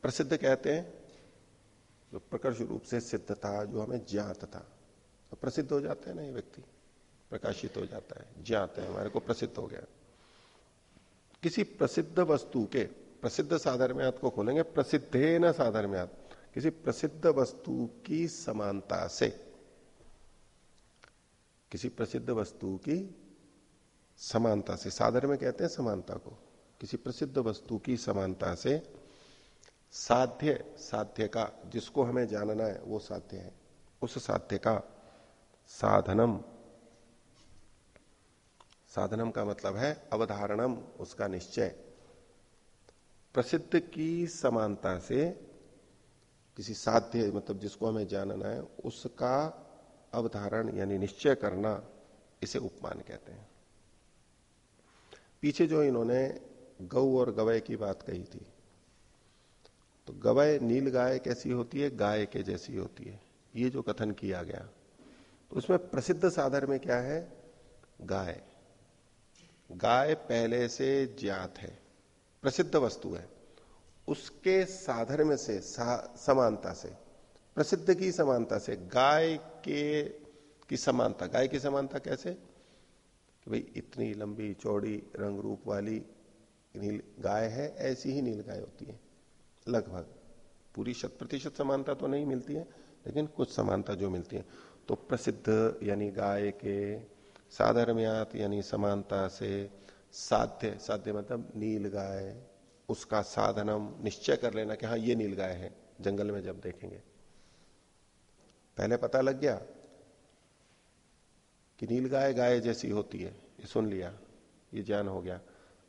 S1: प्रसिद्ध कहते हैं जो प्रकर्ष रूप से सिद्ध था, जो हमें ज्ञात था। तो प्रसिद्ध हो जाते हैं ना ये व्यक्ति? प्रकाशित हो जाता है, ज्ञात है, हमारे को प्रसिद्ध हो गया। किसी प्रसिद्ध वस्तु के, प्रसिद्ध साधर्म्यात को खोलेंगे, प्रसिद्धे न साधर्म्यात किसी प्रसिद्ध वस्तु की समानता से, किसी प्रसिद्ध वस्तु की समानता से साधर्म में कहते हैं समानता को, किसी प्रसिद्ध वस्तु की समानता से साध्य साध्य का, जिसको हमें जानना है, वो साध्य है। उस साध्य का साधनम। साधनम का मतलब है अवधारणम, उसका निश्चय। प्रसिद्ध की समानता से किसी साध्य मतलब जिसको हमें जानना है, उसका अवधारण, यानी निश्चय करना, इसे उपमान कहते हैं। पीछे जो इन्होंने गऊ और गवय की बात कही थी तो गवय नील गाय कैसी होती है, गाय के जैसी होती है। ये जो कथन किया गया तो उसमें प्रसिद्ध साधन में क्या है? गाय। गाय पहले से ज्ञात है, प्रसिद्ध वस्तु है। उसके साधन में से, समानता से, प्रसिद्ध की समानता से, गाय के, की समानता। गाय की समानता कैसे? कि भाई इतनी लंबी चौड़ी रंग रूप वाली नील गाय है, ऐसी ही नील गाय होती है। लगभग। पूरी शत प्रतिशत समानता तो नहीं मिलती है, लेकिन कुछ समानता जो मिलती है। तो प्रसिद्ध यानी गाय के साधर्म्यात यानी समानता से साध्य साध्य मतलब नील गाय, उसका साधनम निश्चय कर लेना कि हाँ ये नील गाय है, जंगल में जब देखेंगे। पहले पता लग गया कि नील गाय गाय जैसी होती है, ये सुन लिया, ये ज्ञान हो गया।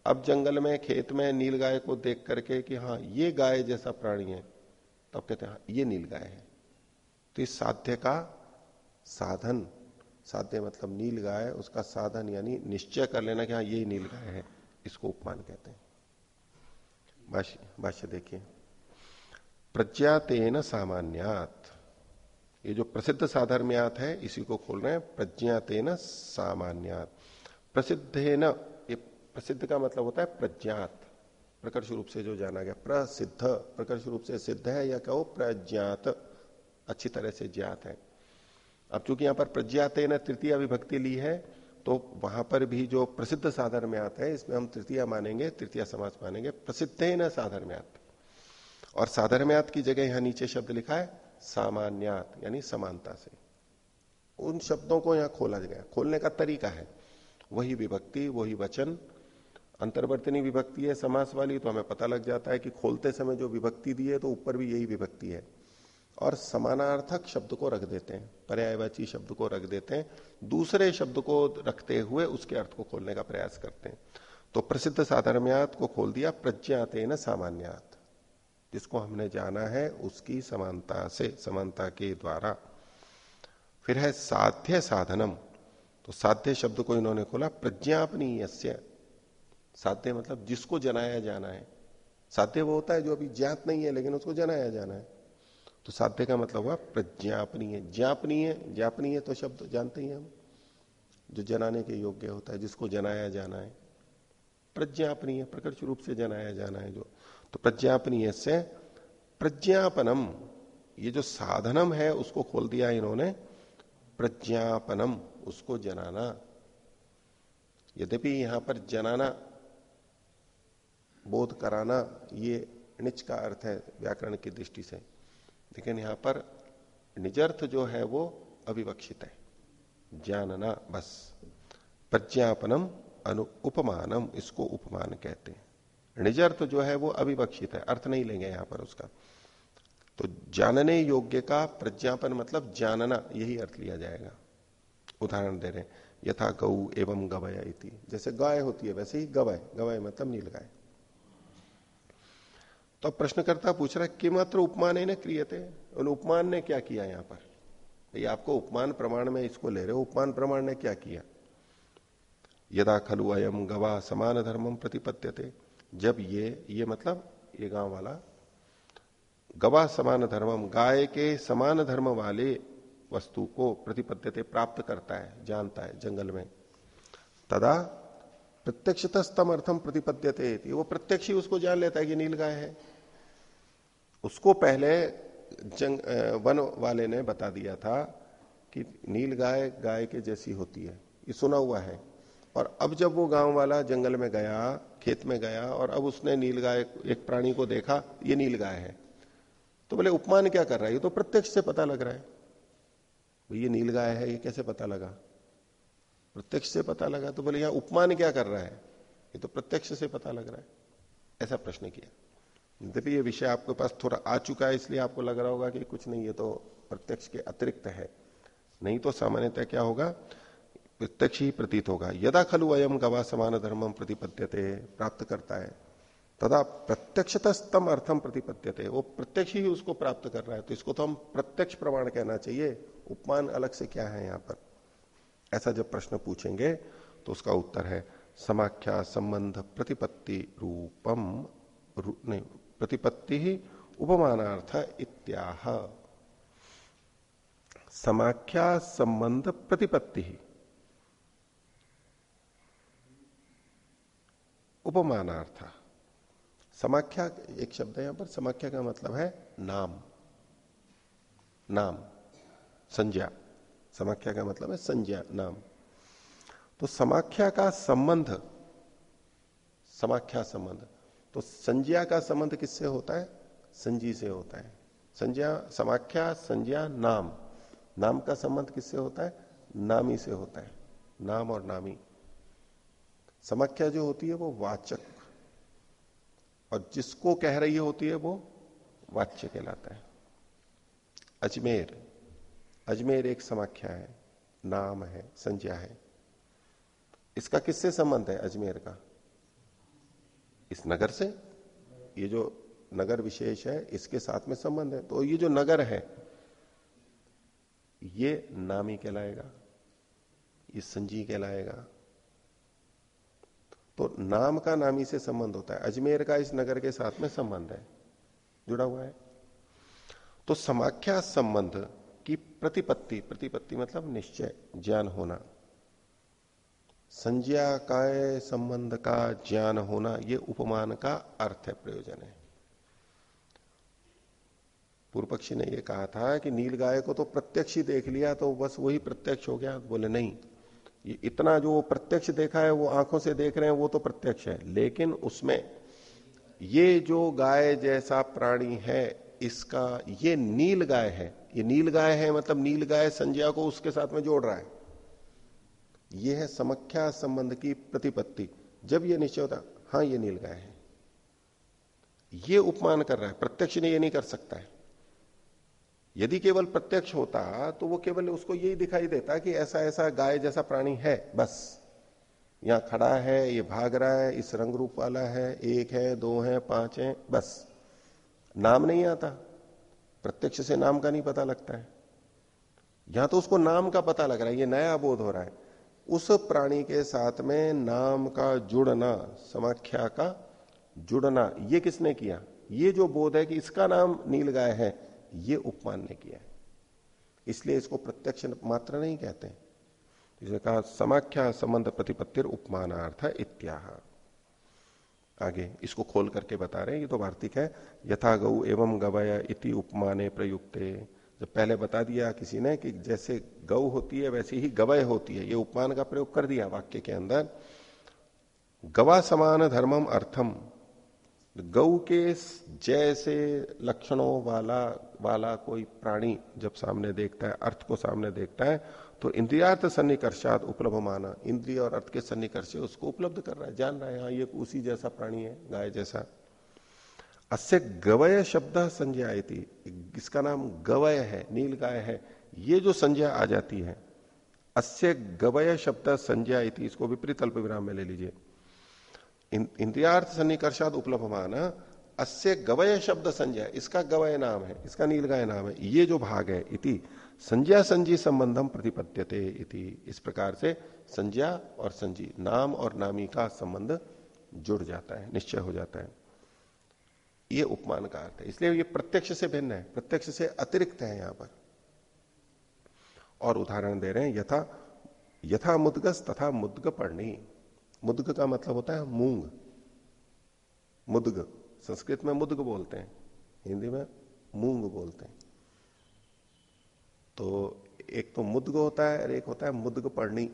S1: अब जंगल में, खेत में नील गाय को देख करके कि हाँ ये गाय जैसा प्राणी है। तब कहते हैं हाँ ये नील गाय है। तो इस साध्य का साधन, साध्य मतलब नील गाय, उसका साधन यानी निश्चय कर लेना कि हाँ ये नील गाय है, इसको उपमान कहते हैं। भाष्य देखिए। प्रज्ञातेन सामान्यात। ये जो प्रसिद्ध साधर्म्यात है, इसी को खोल रहे हैं, प्रज्ञातेन सामान्यात। प्रसिद्ध न ये प्रसिद्ध का मतलब होता है प्रज्ञात। प्रकर्ष रूप से जो जाना गया, प्रसिद्ध। प्रकर्ष रूप से सिद्ध है या कहो प्रज्ञात। अच्छी तरह से ज्ञात है। अब चूँकि यहाँ पर प्रज्ञात न तृतीय विभक्ति ली है तो वहाँ पर भी जो प्रसिद्ध साधन में आता है, इसमें हम तृतीय मानेंगे, तृतीय समाज मानेंगे। प्रसिद्ध न साधन में और साधन की जगह यहाँ नीचे शब्द लिखा है, सामान्यात, यानी समानता से। उन शब्दों को यहाँ खोला गया। खोलने का तरीका है। वही विभक्ति, वही वचन अंतर्वर्तनी विभक्ति है समास वाली तो हमें पता लग जाता है कि खोलते समय जो विभक्ति दी है तो ऊपर भी यही विभक्ति है। और समानार्थक शब्द को रख देते हैं, पर्यायवाची शब्द को रख देते हैं, दूसरे शब्द को रखते हुए उसके अर्थ को खोलने का प्रयास करते हैं। तो प्रसिद्ध साधर्म्यात को खोल दिया प्रज्ञाते न सामान्यात। जिसको हमने जाना है उसकी समानता से, समानता के द्वारा। फिर है साध्य साधनम। तो साध्य शब्द को इन्होंने खोला प्रज्ञापनीय साध्य मतलब जिसको जनाया जाना है। साध्य वो होता है जो अभी ज्ञात नहीं है, लेकिन उसको जनाया जाना है। तो साध्य का मतलब हुआ प्रज्ञापनीय। ज्ञापनीय ज्ञापनीय तो शब्द जानते ही हम, जो जनाने के योग्य होता है, जिसको जनाया जाना है। प्रज्ञापनीय, प्रकट रूप से जनाया जाना है जो। तो प्रज्ञापनीय से प्रज्ञापनम, ये जो साधनम है, उसको खोल दिया इन्होंने, प्रज्ञापनम, उसको जनाना। यद्यपि यहाँ पर जनाना बोध कराना, ये निच का अर्थ है व्याकरण की दृष्टि से। लेकिन यहाँ पर निजर्थ जो है वो अविवक्षित है। जानना बस। प्रज्ञापनम अनु उपमानम, इसको उपमान कहते हैं। निजर्थ जो है वो अविवक्षित है, अर्थ नहीं लेंगे यहाँ पर उसका। तो जानने योग्य का प्रज्ञापन मतलब जानना, यही अर्थ लिया जाएगा। उदाहरण दे रहे यथा गौ एवं गवय इति। जैसे गाय होती है, वैसे ही गवय। गवय मतलब नील गाय। तो प्रश्नकर्ता पूछ रहा है कि मात्र उपमान न क्रियते? उन उपमान ने क्या किया यहाँ पर? ये आपको उपमान प्रमाण में इसको ले रहे हो, उपमान प्रमाण ने क्या किया? यदा खलु अयम गवा समान धर्मम प्रतिपत्त्यते जब ये ये मतलब ये गाँव वाला, गवा समान धर्मम गाय के समान धर्म वाले वस्तु को प्रतिपद्यते, प्राप्त करता है, जानता है जंगल में। तदा प्रत्यक्षतस्तम अर्थम प्रतिपद्यते वो प्रत्यक्ष ही उसको जान लेता है कि नील गाय है। उसको पहले जंग वन वाले ने बता दिया था कि नील गाय गाय के जैसी होती है। ये सुना हुआ है। और अब जब वो गाँव वाला जंगल में गया, खेत में गया, और अब उसने नील गाय, एक प्राणी को देखा, ये नील गाय है। तो बोले, उपमान क्या कर रहा है? ये तो प्रत्यक्ष से पता लग रहा है। ये नील गाय है, ये कैसे पता लगा? प्रत्यक्ष से पता लगा। तो बोले, यहाँ उपमान क्या कर रहा है? ये तो प्रत्यक्ष से पता लग रहा है। ऐसा प्रश्न किया। यद्यपि ये विषय आपके पास थोड़ा आ चुका है इसलिए आपको लग रहा होगा कि कुछ नहीं ये तो प्रत्यक्ष के अतिरिक्त है। नहीं तो सामान्यतः क्या होगा? प्रत्यक्ष ही प्रतीत होगा। यदा खलु अयम गवा समान धर्मम प्रतिपद्यते प्राप्त करता है। तदा प्रत्यक्षतस्तम अर्थम प्रतिपद्यते। वो प्रत्यक्ष ही उसको प्राप्त कर रहा है तो इसको तो हम प्रत्यक्ष प्रमाण कहना चाहिए। उपमान अलग से क्या है यहाँ पर? ऐसा जब प्रश्न पूछेंगे तो उसका उत्तर है समाख्या संबंध प्रतिपत्ति रूपम रू, नहीं प्रतिपत्ति ही उपमानार्थ इत्याह। समाख्या संबंध प्रतिपत्ति ही। उपमानार्थ। समाख्या एक शब्द है यहाँ पर, समाख्या का मतलब है नाम। नाम। संज्ञा। समाख्या का मतलब है संज्ञा, नाम। तो समाख्या का संबंध, समाख्या संबंध। तो संज्ञा का संबंध किससे होता है? संजी से होता है। संज्ञा, समाख्या, संज्ञा, नाम। नाम का संबंध किससे होता है? नामी से होता है। नाम और नामी। समाख्या जो होती है वो वाचक। और जिसको कह रही होती है वो वाच्य कहलाता है। अजमेर। अजमेर एक समाख्या है। नाम है, संज्ञा है। इसका किससे संबंध है अजमेर का? इस नगर से, ये जो नगर विशेष है, इसके साथ में संबंध है। तो ये जो नगर है, ये नामी कहलाएगा, ये संजी कहलाएगा। तो नाम का नामी से संबंध होता है। अजमेर का इस नगर के साथ में संबंध है। जुड़ा हुआ है। तो समाख्या संबंध की प्रतिपत्ति प्रतिपत्ति मतलब निश्चय, ज्ञान होना। संज्ञा का संबंध का ज्ञान होना यह उपमान का अर्थ है, प्रयोजन है। पूर्व पक्षी ने यह कहा था कि नील गाय को तो प्रत्यक्ष ही देख लिया तो बस वही प्रत्यक्ष हो गया। बोले, नहीं, ये इतना जो प्रत्यक्ष देखा है, वो आँखों से देख रहे हैं, वो तो प्रत्यक्ष है। लेकिन उसमें ये जो गाय जैसा प्राणी है, इसका ये नील गाय है। ये नील गाय है मतलब नील गाय संज्ञा को उसके साथ में जोड़ रहा है। ये है समख्या संबंध की प्रतिपत्ति। जब ये निश्चय होता, हाँ, ये नील गाय है। ये उपमान कर रहा है, प्रत्यक्ष ने ये नहीं कर सकता है। यदि केवल प्रत्यक्ष होता तो वो केवल उसको यही दिखाई देता कि ऐसा ऐसा गाय जैसा प्राणी है, बस। यहाँ खड़ा है, ये भाग रहा है, इस रंग रूप वाला है, एक है, दो है, पाँच है, बस। नाम नहीं आता। प्रत्यक्ष से नाम का नहीं पता लगता है। यहाँ तो उसको नाम का पता लग रहा है, ये नया बोध हो रहा है। उस प्राणी के साथ में नाम का जुड़ना, समाख्या का जुड़ना, ये किसने किया? ये जो बोध है कि इसका नाम नील गाय है, ये उपमान ने किया है। इसलिए इसको प्रत्यक्ष मात्र नहीं कहते। जिसे कहा, समाख्या संबंध प्रतिपत्तिर उपमानार्थ इत्याह। आगे इसको खोल करके बता रहे हैं, ये तो वार्तिक है। यथा गौ एवं गवय इति उपमाने प्रयुक्ते। जब पहले बता दिया किसी ने कि जैसे गौ होती है, वैसी ही गवय होती है। ये उपमान का प्रयोग कर दिया वाक्य के अंदर। गवा समान धर्मम अर्थम। गौ के जैसे लक्षणों वाला वाला कोई प्राणी जब सामने देखता है, अर्थ को सामने देखता है तो इंद्रियार्थ सन्निकर्षात उपलब्ध माना इंद्रिय और अर्थ के सन्निकर्ष उसको उपलब्ध कर रहा है। जान रहा है हाँ ये उसी जैसा प्राणी है, गाय जैसा। अस्य गवय शब्द संज्ञा थी इसका नाम गवय है, नील गाय है। ये जो संज्ञा आ जाती है, अस्य गवय शब्द संज्ञा इसको विपरीत अल्प विराम में ले लीजिए। इंद्रियार्थ सन्निकर्षाद उपलब्धमान अस्य गवय शब्द संजय इसका गवय नाम है, इसका नीलगाय नाम है, ये जो भाग है इति, संज्ञा संजी संबंधम प्रतिपद्यते इति। इस प्रकार से संज्ञा और संजी नाम और नामी का संबंध जुड़ जाता है, निश्चय हो जाता है। ये उपमान का अर्थ है इसलिए ये प्रत्यक्ष से भिन्न है, प्रत्यक्ष से अतिरिक्त है यहाँ पर। और उदाहरण दे रहे हैं, यथा यथा मुदगस तथा मुद्ग पढ़नी मुद्ग का मतलब होता है मूंग। मुद्ग, संस्कृत में मुद्ग बोलते हैं, हिंदी में मूंग बोलते हैं। तो एक तो मुद्ग होता है और एक होता है मुद्ग पढ़नी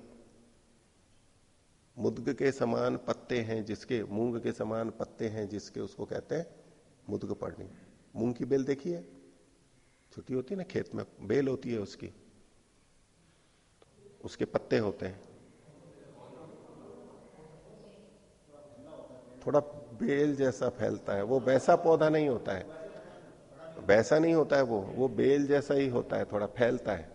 S1: मुद्ग के समान पत्ते हैं जिसके, मूंग के समान पत्ते हैं जिसके उसको कहते हैं मुद्ग पढ़नी मूंग की बेल देखी है? होती है ना खेत में, बेल होती है उसकी। उसके पत्ते होते हैं। थोड़ा बेल जैसा फैलता है, वो वैसा पौधा नहीं होता है। वैसा नहीं होता है वो वो बेल जैसा ही होता है, थोड़ा फैलता है।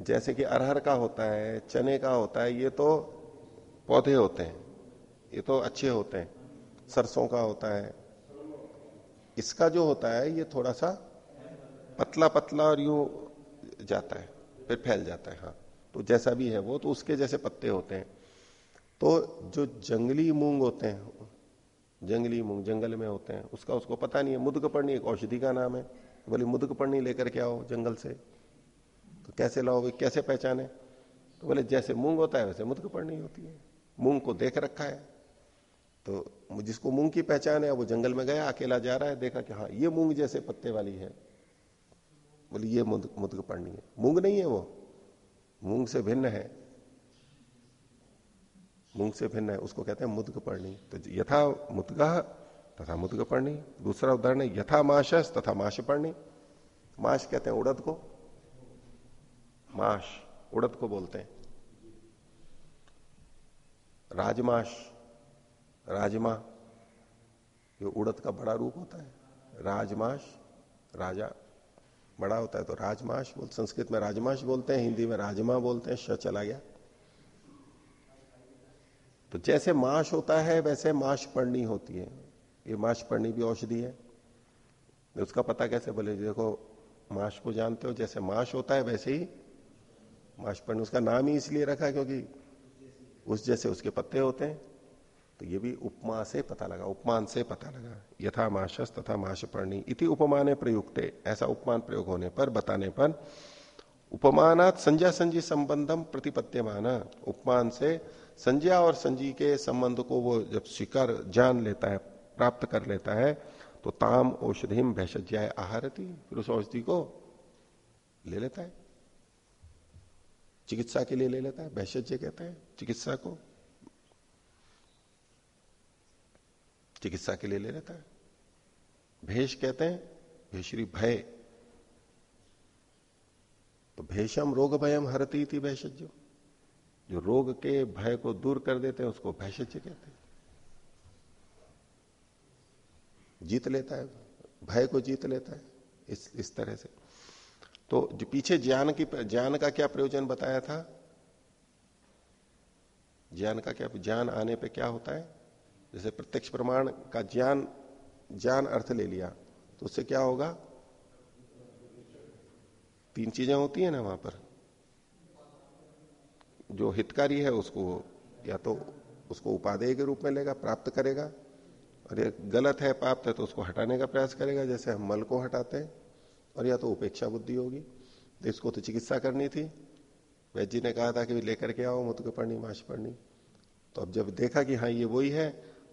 S1: जैसे कि अरहर का होता है, चने का होता है, ये तो पौधे होते हैं, ये तो अच्छे होते हैं। सरसों का होता है इसका जो होता है, ये थोड़ा सा पतला पतला और यूँ जाता है, फिर फैल जाता है हाँ। तो जैसा भी है वो तो उसके जैसे पत्ते होते हैं। तो जो जंगली मूंग होते हैं, जंगली मूंग, जंगल में होते हैं, उसका उसको पता नहीं है। मुदगपर्णी, एक औषधि का नाम है। बोले, मुदगपर्णी लेकर के आओ जंगल से। तो कैसे लाओ कैसे पहचाने? तो बोले, जैसे मूंग होता है, वैसे मुदगपर्णी होती है। मूंग को देख रखा है। तो जिसको मूंग की पहचान है, वो जंगल में गया, अकेला जा रहा है, देखा कि हाँ ये मूंग जैसे पत्ते वाली है। बोले, ये मुदग पड़नी है। मूंग नहीं है वो। मूंग से भिन्न है। मूंग से भिन्न है, उसको कहते हैं मुदग पड़नी तो यथा मुदगा तथा मुदग पड़नी दूसरा उदाहरण यथा माशस तथा माश पड़नी माश कहते हैं उड़द को। माश, उड़द को बोलते हैं। राजमाश राजमा ये उड़द का बड़ा रूप होता है, राजमाश, राजा, बड़ा होता है तो राजमाश बोल, संस्कृत में राजमाश बोलते हैं, हिंदी में राजमा बोलते हैं, श चला गया। तो जैसे माश होता है, वैसे माश पढ़नी होती है। ये माश पढ़नी भी औषधि है। उसका पता कैसे बोले देखो, माश को जानते हो, जैसे माश होता है, वैसे ही माश पढ़नी, उसका नाम ही इसलिए रखा क्योंकि उस जैसे उसके पत्ते होते हैं। तो ये भी उपमा से पता लगा, उपमान से पता लगा। यथा माशस तथा माश पढ़नी इति उपमाने प्रयुक्ते। ऐसा उपमान प्रयोग होने पर, बताने पर, उपमानात संज्ञा संजी संबंधम प्रतिपत्त्यमान उपमान से संज्ञा और संजी के संबंध को वो जब स्वीकार, जान लेता है, प्राप्त कर लेता है तो ताम औषधिम भैषज्ञा आहारती। फिर उस औषधि को ले लेता है। चिकित्सा के लिए ले लेता है, भैषज्य कहते हैं, चिकित्सा को। चिकित्सा के लिए ले लेता है। भेष कहते हैं, भेषरी भय। तो भेषम रोग भयम हरती थी भैषज्य। जो रोग के भय को दूर कर देते हैं, उसको भैषज्य कहते हैं। जीत लेता है, भय को जीत लेता है, इस इस तरह से। तो जो पीछे ज्ञान की, ज्ञान का क्या प्रयोजन बताया था? ज्ञान का क्या, ज्ञान आने पे क्या होता है? जैसे प्रत्यक्ष प्रमाण का ज्ञान ज्ञान अर्थ ले लिया तो उससे क्या होगा? तीन चीज़ें होती है ना वहाँ पर। जो हितकारी है उसको या तो उसको उपादेय के रूप में लेगा, प्राप्त करेगा, और ये गलत है प्राप्त है तो उसको हटाने का प्रयास करेगा, जैसे हम मल को हटाते हैं, और या तो उपेक्षा बुद्धि होगी। तो इसको तो चिकित्सा करनी थी। वैद्य जी ने कहा था कि लेकर के आओ मुत पढ़नी माश पढ़नी तो अब जब देखा कि हाँ ये वही है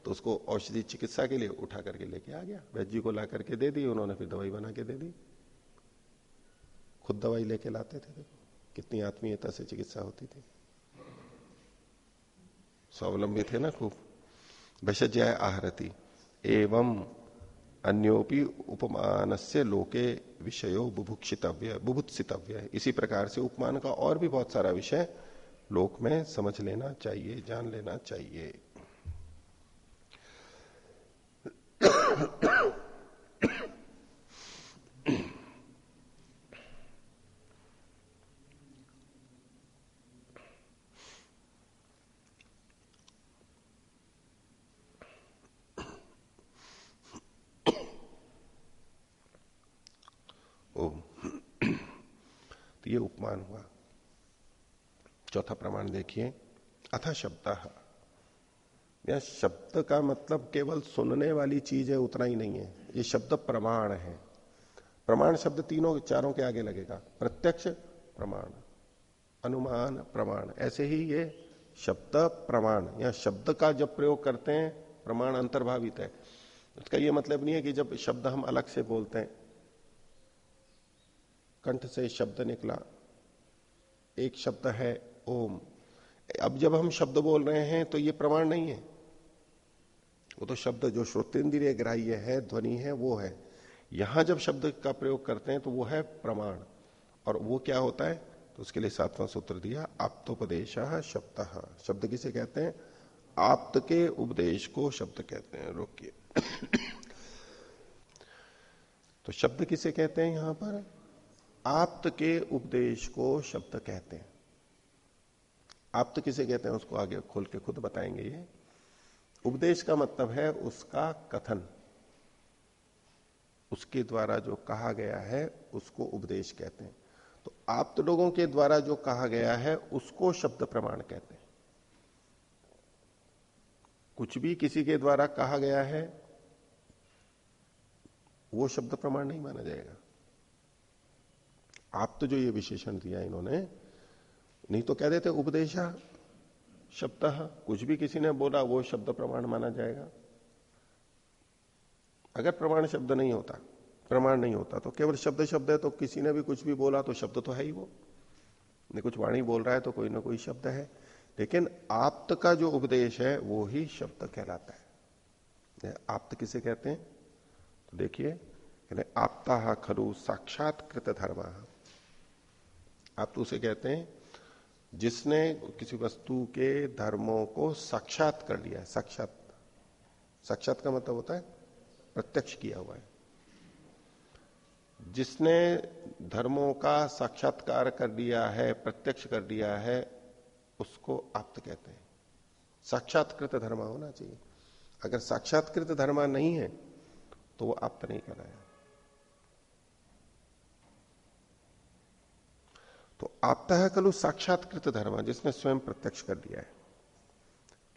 S1: तो उसको औषधि चिकित्सा के लिए उठा करके लेके आ गया। वैद्य को ला करके दे दी, उन्होंने फिर दवाई बना के दे दी। खुद दवाई लेके लाते थे, देखो, कितनी आत्मीयता से चिकित्सा होती थी। स्वावलंबी थे ना खूब। भैषज्याय आहरती, एवं अन्योपि उपमान से लोके विषयो बुभुक्षितव्य, बुभुत्सितव्य। इसी प्रकार से उपमान का और भी बहुत सारा विषय लोक में समझ लेना चाहिए, जान लेना चाहिए तो ये उपमान हुआ। चौथा प्रमाण देखिए। अथा शब्द। यह शब्द का मतलब केवल सुनने वाली चीज़ है, उतना ही नहीं है। ये शब्द प्रमाण है। प्रमाण शब्द तीनों चारों के आगे लगेगा। प्रत्यक्ष प्रमाण, अनुमान प्रमाण, ऐसे ही ये शब्द प्रमाण, या शब्द का जब प्रयोग करते हैं, प्रमाण अंतर्भावित है। उसका ये मतलब नहीं है कि जब शब्द हम अलग से बोलते हैं, कंठ से शब्द निकला, एक शब्द है ओम। अब जब हम शब्द बोल रहे हैं तो ये प्रमाण नहीं है। वो तो शब्द जो श्रोतेन्द्रिय ग्राह्य है, ध्वनि है, वो है। यहाँ जब शब्द का प्रयोग करते हैं तो वो है प्रमाण। और वो क्या होता है? तो उसके लिए सातवां सूत्र दिया, आप्तोपदेश शब्द। शब्द किसे कहते हैं? आप्त के उपदेश को शब्द कहते हैं। रोकिए। तो शब्द किसे कहते हैं यहाँ पर? आप्त के उपदेश को शब्द कहते हैं। आप्त किसे कहते हैं? उसको आगे खोल के खुद बताएँगे ये। उपदेश का मतलब है उसका कथन। उसके द्वारा जो कहा गया है, उसको उपदेश कहते हैं। तो आप तो लोगों के द्वारा जो कहा गया है, उसको शब्द प्रमाण कहते हैं। कुछ भी किसी के द्वारा कहा गया है, वो शब्द प्रमाण नहीं माना जाएगा। आप तो जो ये विशेषण दिया इन्होंने, नहीं तो कह देते उपदेशा। शब्द, कुछ भी किसी ने बोला, वो शब्द प्रमाण माना जाएगा। अगर प्रमाण शब्द नहीं होता, प्रमाण नहीं होता तो केवल शब्द शब्द है तो किसी ने भी कुछ भी बोला तो शब्द तो है ही वो। ने कुछ वाणी बोल रहा है तो कोई ना कोई शब्द है। लेकिन आप्त का जो उपदेश है, वो ही शब्द कहलाता है। आप्त किसे कहते हैं? तो देखिए आपता खरु साक्षात्कृत धर्म। आप तो उसे कहते हैं जिसने किसी वस्तु के धर्मों को साक्षात कर लिया है, साक्षात। साक्षात का मतलब होता है, प्रत्यक्ष किया हुआ है। जिसने धर्मों का साक्षात्कार कर लिया है, प्रत्यक्ष कर लिया है, उसको आप्त कहते हैं। साक्षात्कृत धर्म होना चाहिए। अगर साक्षात्कृत धर्म नहीं है तो वो आप्त नहीं कहलाया तो आपता है कलु साक्षात्कृत धर्म, जिसने स्वयं प्रत्यक्ष कर दिया है।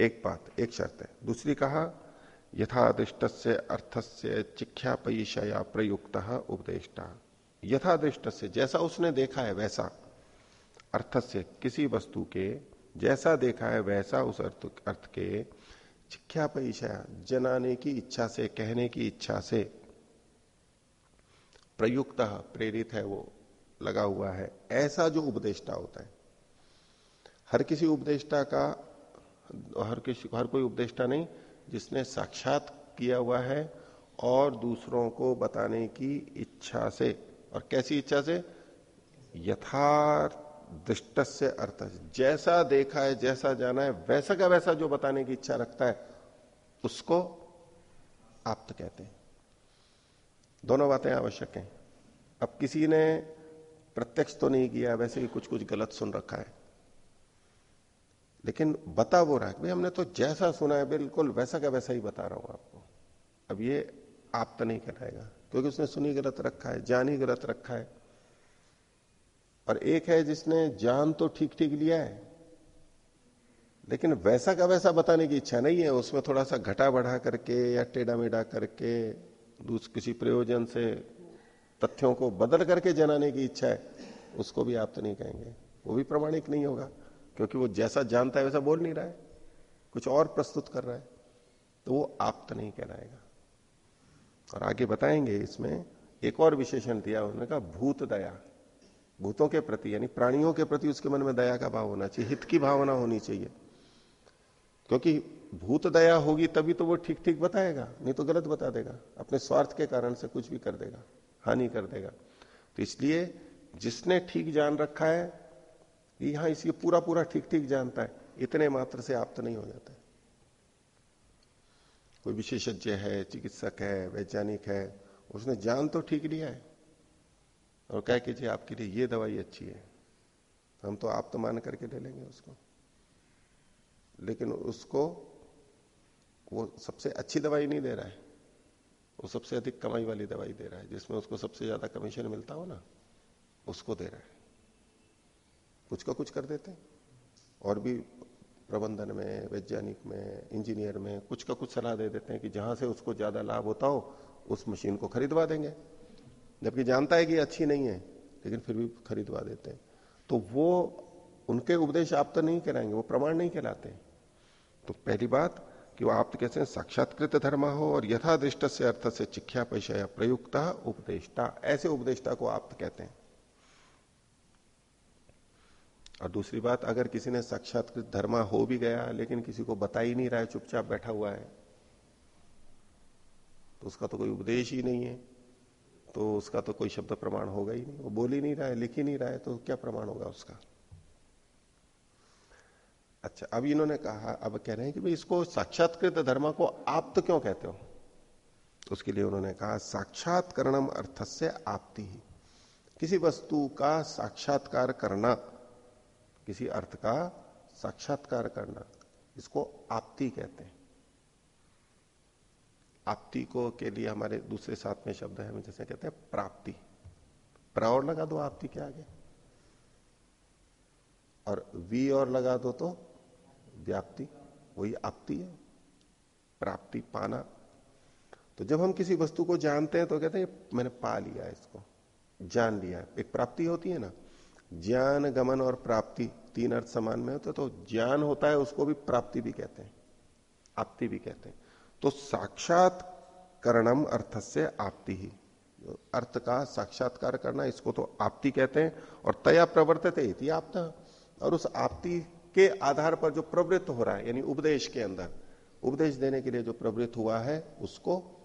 S1: एक बात, एक शर्त है। दूसरी कहा यथादृष्ट से अर्थ से चिख्या पैषया प्रयुक्त उपदेष्टा। यथादृष्ट से जैसा उसने देखा है, वैसा। अर्थ से किसी वस्तु के जैसा देखा है, वैसा उस अर्थ अर्थ के चिख्या पैषया जनाने की इच्छा से, कहने की इच्छा से प्रयुक्त, प्रेरित है वो। लगा हुआ है। ऐसा जो उपदेष्टा होता है, हर किसी उपदेष्टा का, हर किसी, हर कोई उपदेष्टा नहीं, जिसने साक्षात किया हुआ है और दूसरों को बताने की इच्छा से। और कैसी इच्छा से? यथार्थ दृष्ट से अर्थ। जैसा देखा है, जैसा जाना है, वैसा का वैसा जो बताने की इच्छा रखता है, उसको आप तो कहते हैं। दोनों बातें आवश्यक हैं। अब किसी ने प्रत्यक्ष तो नहीं किया, वैसे ही कुछ कुछ गलत सुन रखा है। लेकिन बता वो रहा है भाई हमने तो जैसा सुना है, बिल्कुल वैसा का वैसा ही बता रहा हूँ आपको। अब ये आप तो नहीं कहलाएगा, क्योंकि उसने सुनी गलत रखा है, जान ही गलत रखा है। और एक है जिसने जान तो ठीक ठीक लिया है, लेकिन वैसा का वैसा बताने की इच्छा नहीं है, उसमें थोड़ा सा घटा बढ़ा करके या टेढ़ा मेढ़ा करके किसी प्रयोजन से तथ्यों को बदल करके जनाने की इच्छा है, उसको भी आप तो नहीं कहेंगे। वो भी प्रमाणिक नहीं होगा, क्योंकि वो जैसा जानता है वैसा बोल नहीं रहा है, कुछ और प्रस्तुत कर रहा है तो वो आप तो नहीं कहलाएगा। और आगे बताएँगे, इसमें एक और विशेषण दिया उन्होंने कहा, भूत दया। भूतों के प्रति, यानी प्राणियों के प्रति उसके मन में दया का भाव होना चाहिए, हित की भावना होनी चाहिए। क्योंकि भूत दया होगी तभी तो वो ठीक ठीक बताएगा, नहीं तो गलत बता देगा, अपने स्वार्थ के कारण से कुछ भी कर देगा। हानि कर देगा। तो इसलिए जिसने ठीक जान रखा है यहाँ इसी पूरा पूरा ठीक ठीक जानता है, इतने मात्र से आप तो नहीं हो जाता। कोई विशेषज्ञ है, चिकित्सक है, वैज्ञानिक है, उसने जान तो ठीक लिया है। और कह के जी आपके लिए ये दवाई अच्छी है। हम तो आप तो मान करके ले लेंगे उसको। लेकिन उसको वो सबसे अच्छी दवाई नहीं दे रहा है। वो सबसे अधिक कमाई वाली दवाई दे रहा है, जिसमें उसको सबसे ज़्यादा कमीशन मिलता हो ना, उसको दे रहा है। कुछ का कुछ कर देते हैं। और भी प्रबंधन में, वैज्ञानिक में, इंजीनियर में कुछ का कुछ सलाह दे देते हैं कि जहाँ से उसको ज़्यादा लाभ होता हो, उस मशीन को खरीदवा देंगे। जबकि जानता है कि अच्छी नहीं है, लेकिन फिर भी खरीदवा देते हैं। तो वो, उनके उपदेश आप तो नहीं कराएँगे, वो प्रमाण नहीं कहलाते तो पहली बात कि वो आप कहते हैं साक्षात्कृत धर्म हो और यथादृष्ट से अर्थ से चिख्या पैसा प्रयुक्त उपदेष्टा। ऐसे उपदेष्टा को आप कहते हैं। और दूसरी बात, अगर किसी ने साक्षात्कृत धर्म हो भी गया, लेकिन किसी को बता ही नहीं रहा है, चुपचाप बैठा हुआ है तो उसका तो कोई उपदेश ही नहीं है। तो उसका तो कोई शब्द प्रमाण होगा ही नहीं। वो बोल ही नहीं रहा है, लिख ही नहीं रहा है तो क्या प्रमाण होगा उसका? अच्छा अब इन्होंने कहा, अब कह रहे हैं कि भाई इसको साक्षात्कृत धर्म को आप तो क्यों कहते हो? उसके लिए उन्होंने कहा, साक्षात्करणम अर्थ से आपती ही। किसी वस्तु का साक्षात्कार करना, किसी अर्थ का साक्षात्कार करना, इसको आपती कहते हैं। आपती को के लिए हमारे दूसरे साथ में शब्द है, जैसे कहते हैं प्राप्ति। प्रा और लगा दो आपती के आगे। और वी और लगा दो तो व्याप्ति, वही आपती है, प्राप्ति पाना। तो जब हम किसी वस्तु को जानते हैं तो कहते हैं मैंने पा लिया इसको, जान लिया एक प्राप्ति होती है ना? ज्ञान, गमन और प्राप्ति तीन अर्थ समान में होते तो ज्ञान होता है, उसको भी प्राप्ति भी कहते हैं आपति भी कहते हैं। तो साक्षात करणम अर्थ से आपति ही। अर्थ का साक्षात्कार करना, इसको तो आपति कहते हैं, और तया प्रवर्तित आपता। और उस आपति के आधार पर जो प्रवृत्त हो रहा है, यानी उपदेश के अंदर, उपदेश देने के लिए जो प्रवृत्त हुआ है, उसको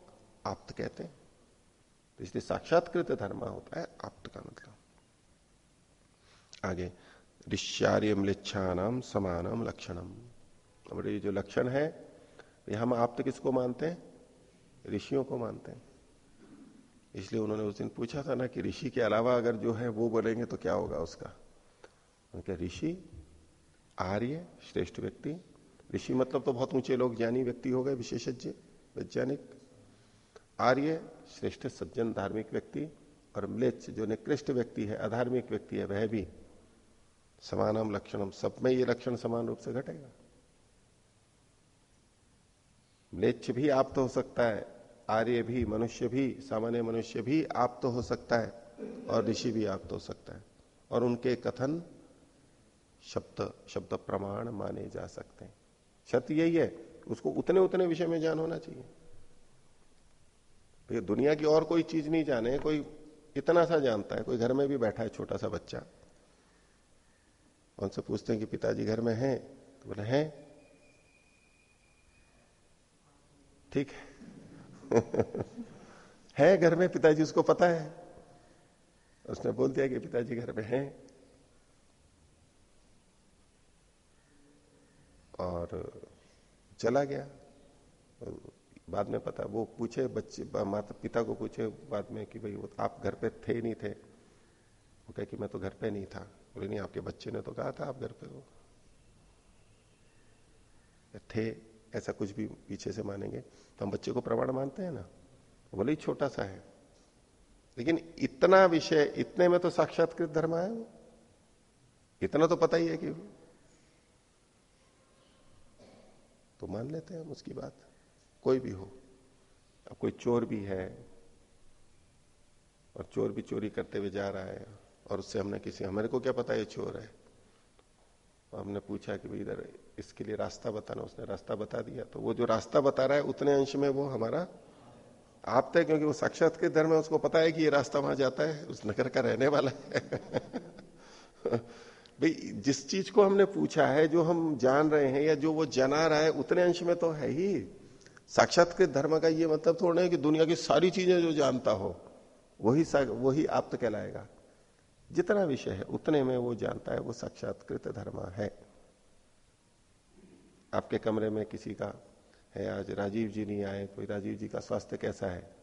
S1: आप्त कहते हैं। तो इसलिए साक्षात्कृत धर्म होता है आप्त का मतलब। आगे, ऋष्यार्य नाम समानम लक्षणम और ये जो लक्षण है, ये हम आप्त किसको मानते हैं? ऋषियों को मानते हैं। इसलिए उन्होंने उस दिन पूछा था ना कि ऋषि के अलावा अगर जो है वो बोलेंगे तो क्या होगा उसका? ऋषि आर्य, श्रेष्ठ व्यक्ति। ऋषि मतलब तो बहुत ऊँचे लोग, ज्ञानी व्यक्ति हो गए, विशेषज्ञ, वैज्ञानिक। आर्य, श्रेष्ठ सज्जन, धार्मिक व्यक्ति और म्लेच्छ, जो निकृष्ट व्यक्ति है, अधार्मिक व्यक्ति है, वह भी समानम, लक्षणम, सब में ये लक्षण समान रूप से घटेगा। म्लेच्छ भी आप तो हो सकता है, आर्य भी, मनुष्य भी, सामान्य मनुष्य भी आप तो हो सकता है और ऋषि भी आप तो हो सकता है। और उनके कथन शब्द शब्द प्रमाण माने जा सकते हैं। शर्त यही है, उसको उतने उतने विषय में ज्ञान होना चाहिए। भैया दुनिया की और कोई चीज़ नहीं जाने, कोई इतना सा जानता है, कोई घर में भी बैठा है, छोटा सा बच्चा। उनसे पूछते हैं कि पिताजी घर में हैं? तो बोले, हैं। ठीक है। है घर में, पिताजी उसको पता है। उसने बोल दिया कि पिताजी घर में हैं। और चला गया। बाद में पता, वो पूछे बच्चे माता, पिता को पूछे बाद में कि भाई वो आप घर पे थे नहीं थे। वो कहे कि मैं तो घर पे नहीं था। बोले, नहीं, आपके बच्चे ने तो कहा था आप घर पे हो। थे, ऐसा कुछ भी पीछे से मानेंगे। तो हम बच्चे को प्रमाण मानते हैं ना? बोले ही छोटा सा है। लेकिन इतना विषय, इतने में तो साक्षात्कृत धर्म है वो इतना तो पता ही है कि तो मान लेते हैं हम उसकी बात। कोई भी हो। अब कोई चोर भी है और चोर भी चोरी करते हुए जा रहा है और उससे हमने किसी, हमारे को क्या पता ये चोर है? और हमने पूछा कि भाई इधर इसके लिए रास्ता बताना। उसने रास्ता बता दिया। तो वो जो रास्ता बता रहा है, उतने अंश में वो हमारा आप तय, क्योंकि वो साक्षात के धर्म में उसको पता है कि ये रास्ता वहाँ जाता है। उस नगर का रहने वाला है। भाई, जिस चीज़ को हमने पूछा है, जो हम जान रहे हैं या जो वो जना रहा है, उतने अंश में तो है ही। साक्षात्कृत धर्म का ये मतलब थोड़ा है कि दुनिया की सारी चीज़ें जो जानता हो, वही वही आप तो कहलाएगा। जितना विषय है, उतने में वो जानता है, वो साक्षात्कृत धर्म है। आपके कमरे में किसी का है, आज राजीव जी नहीं आए, कोई राजीव जी का स्वास्थ्य कैसा है?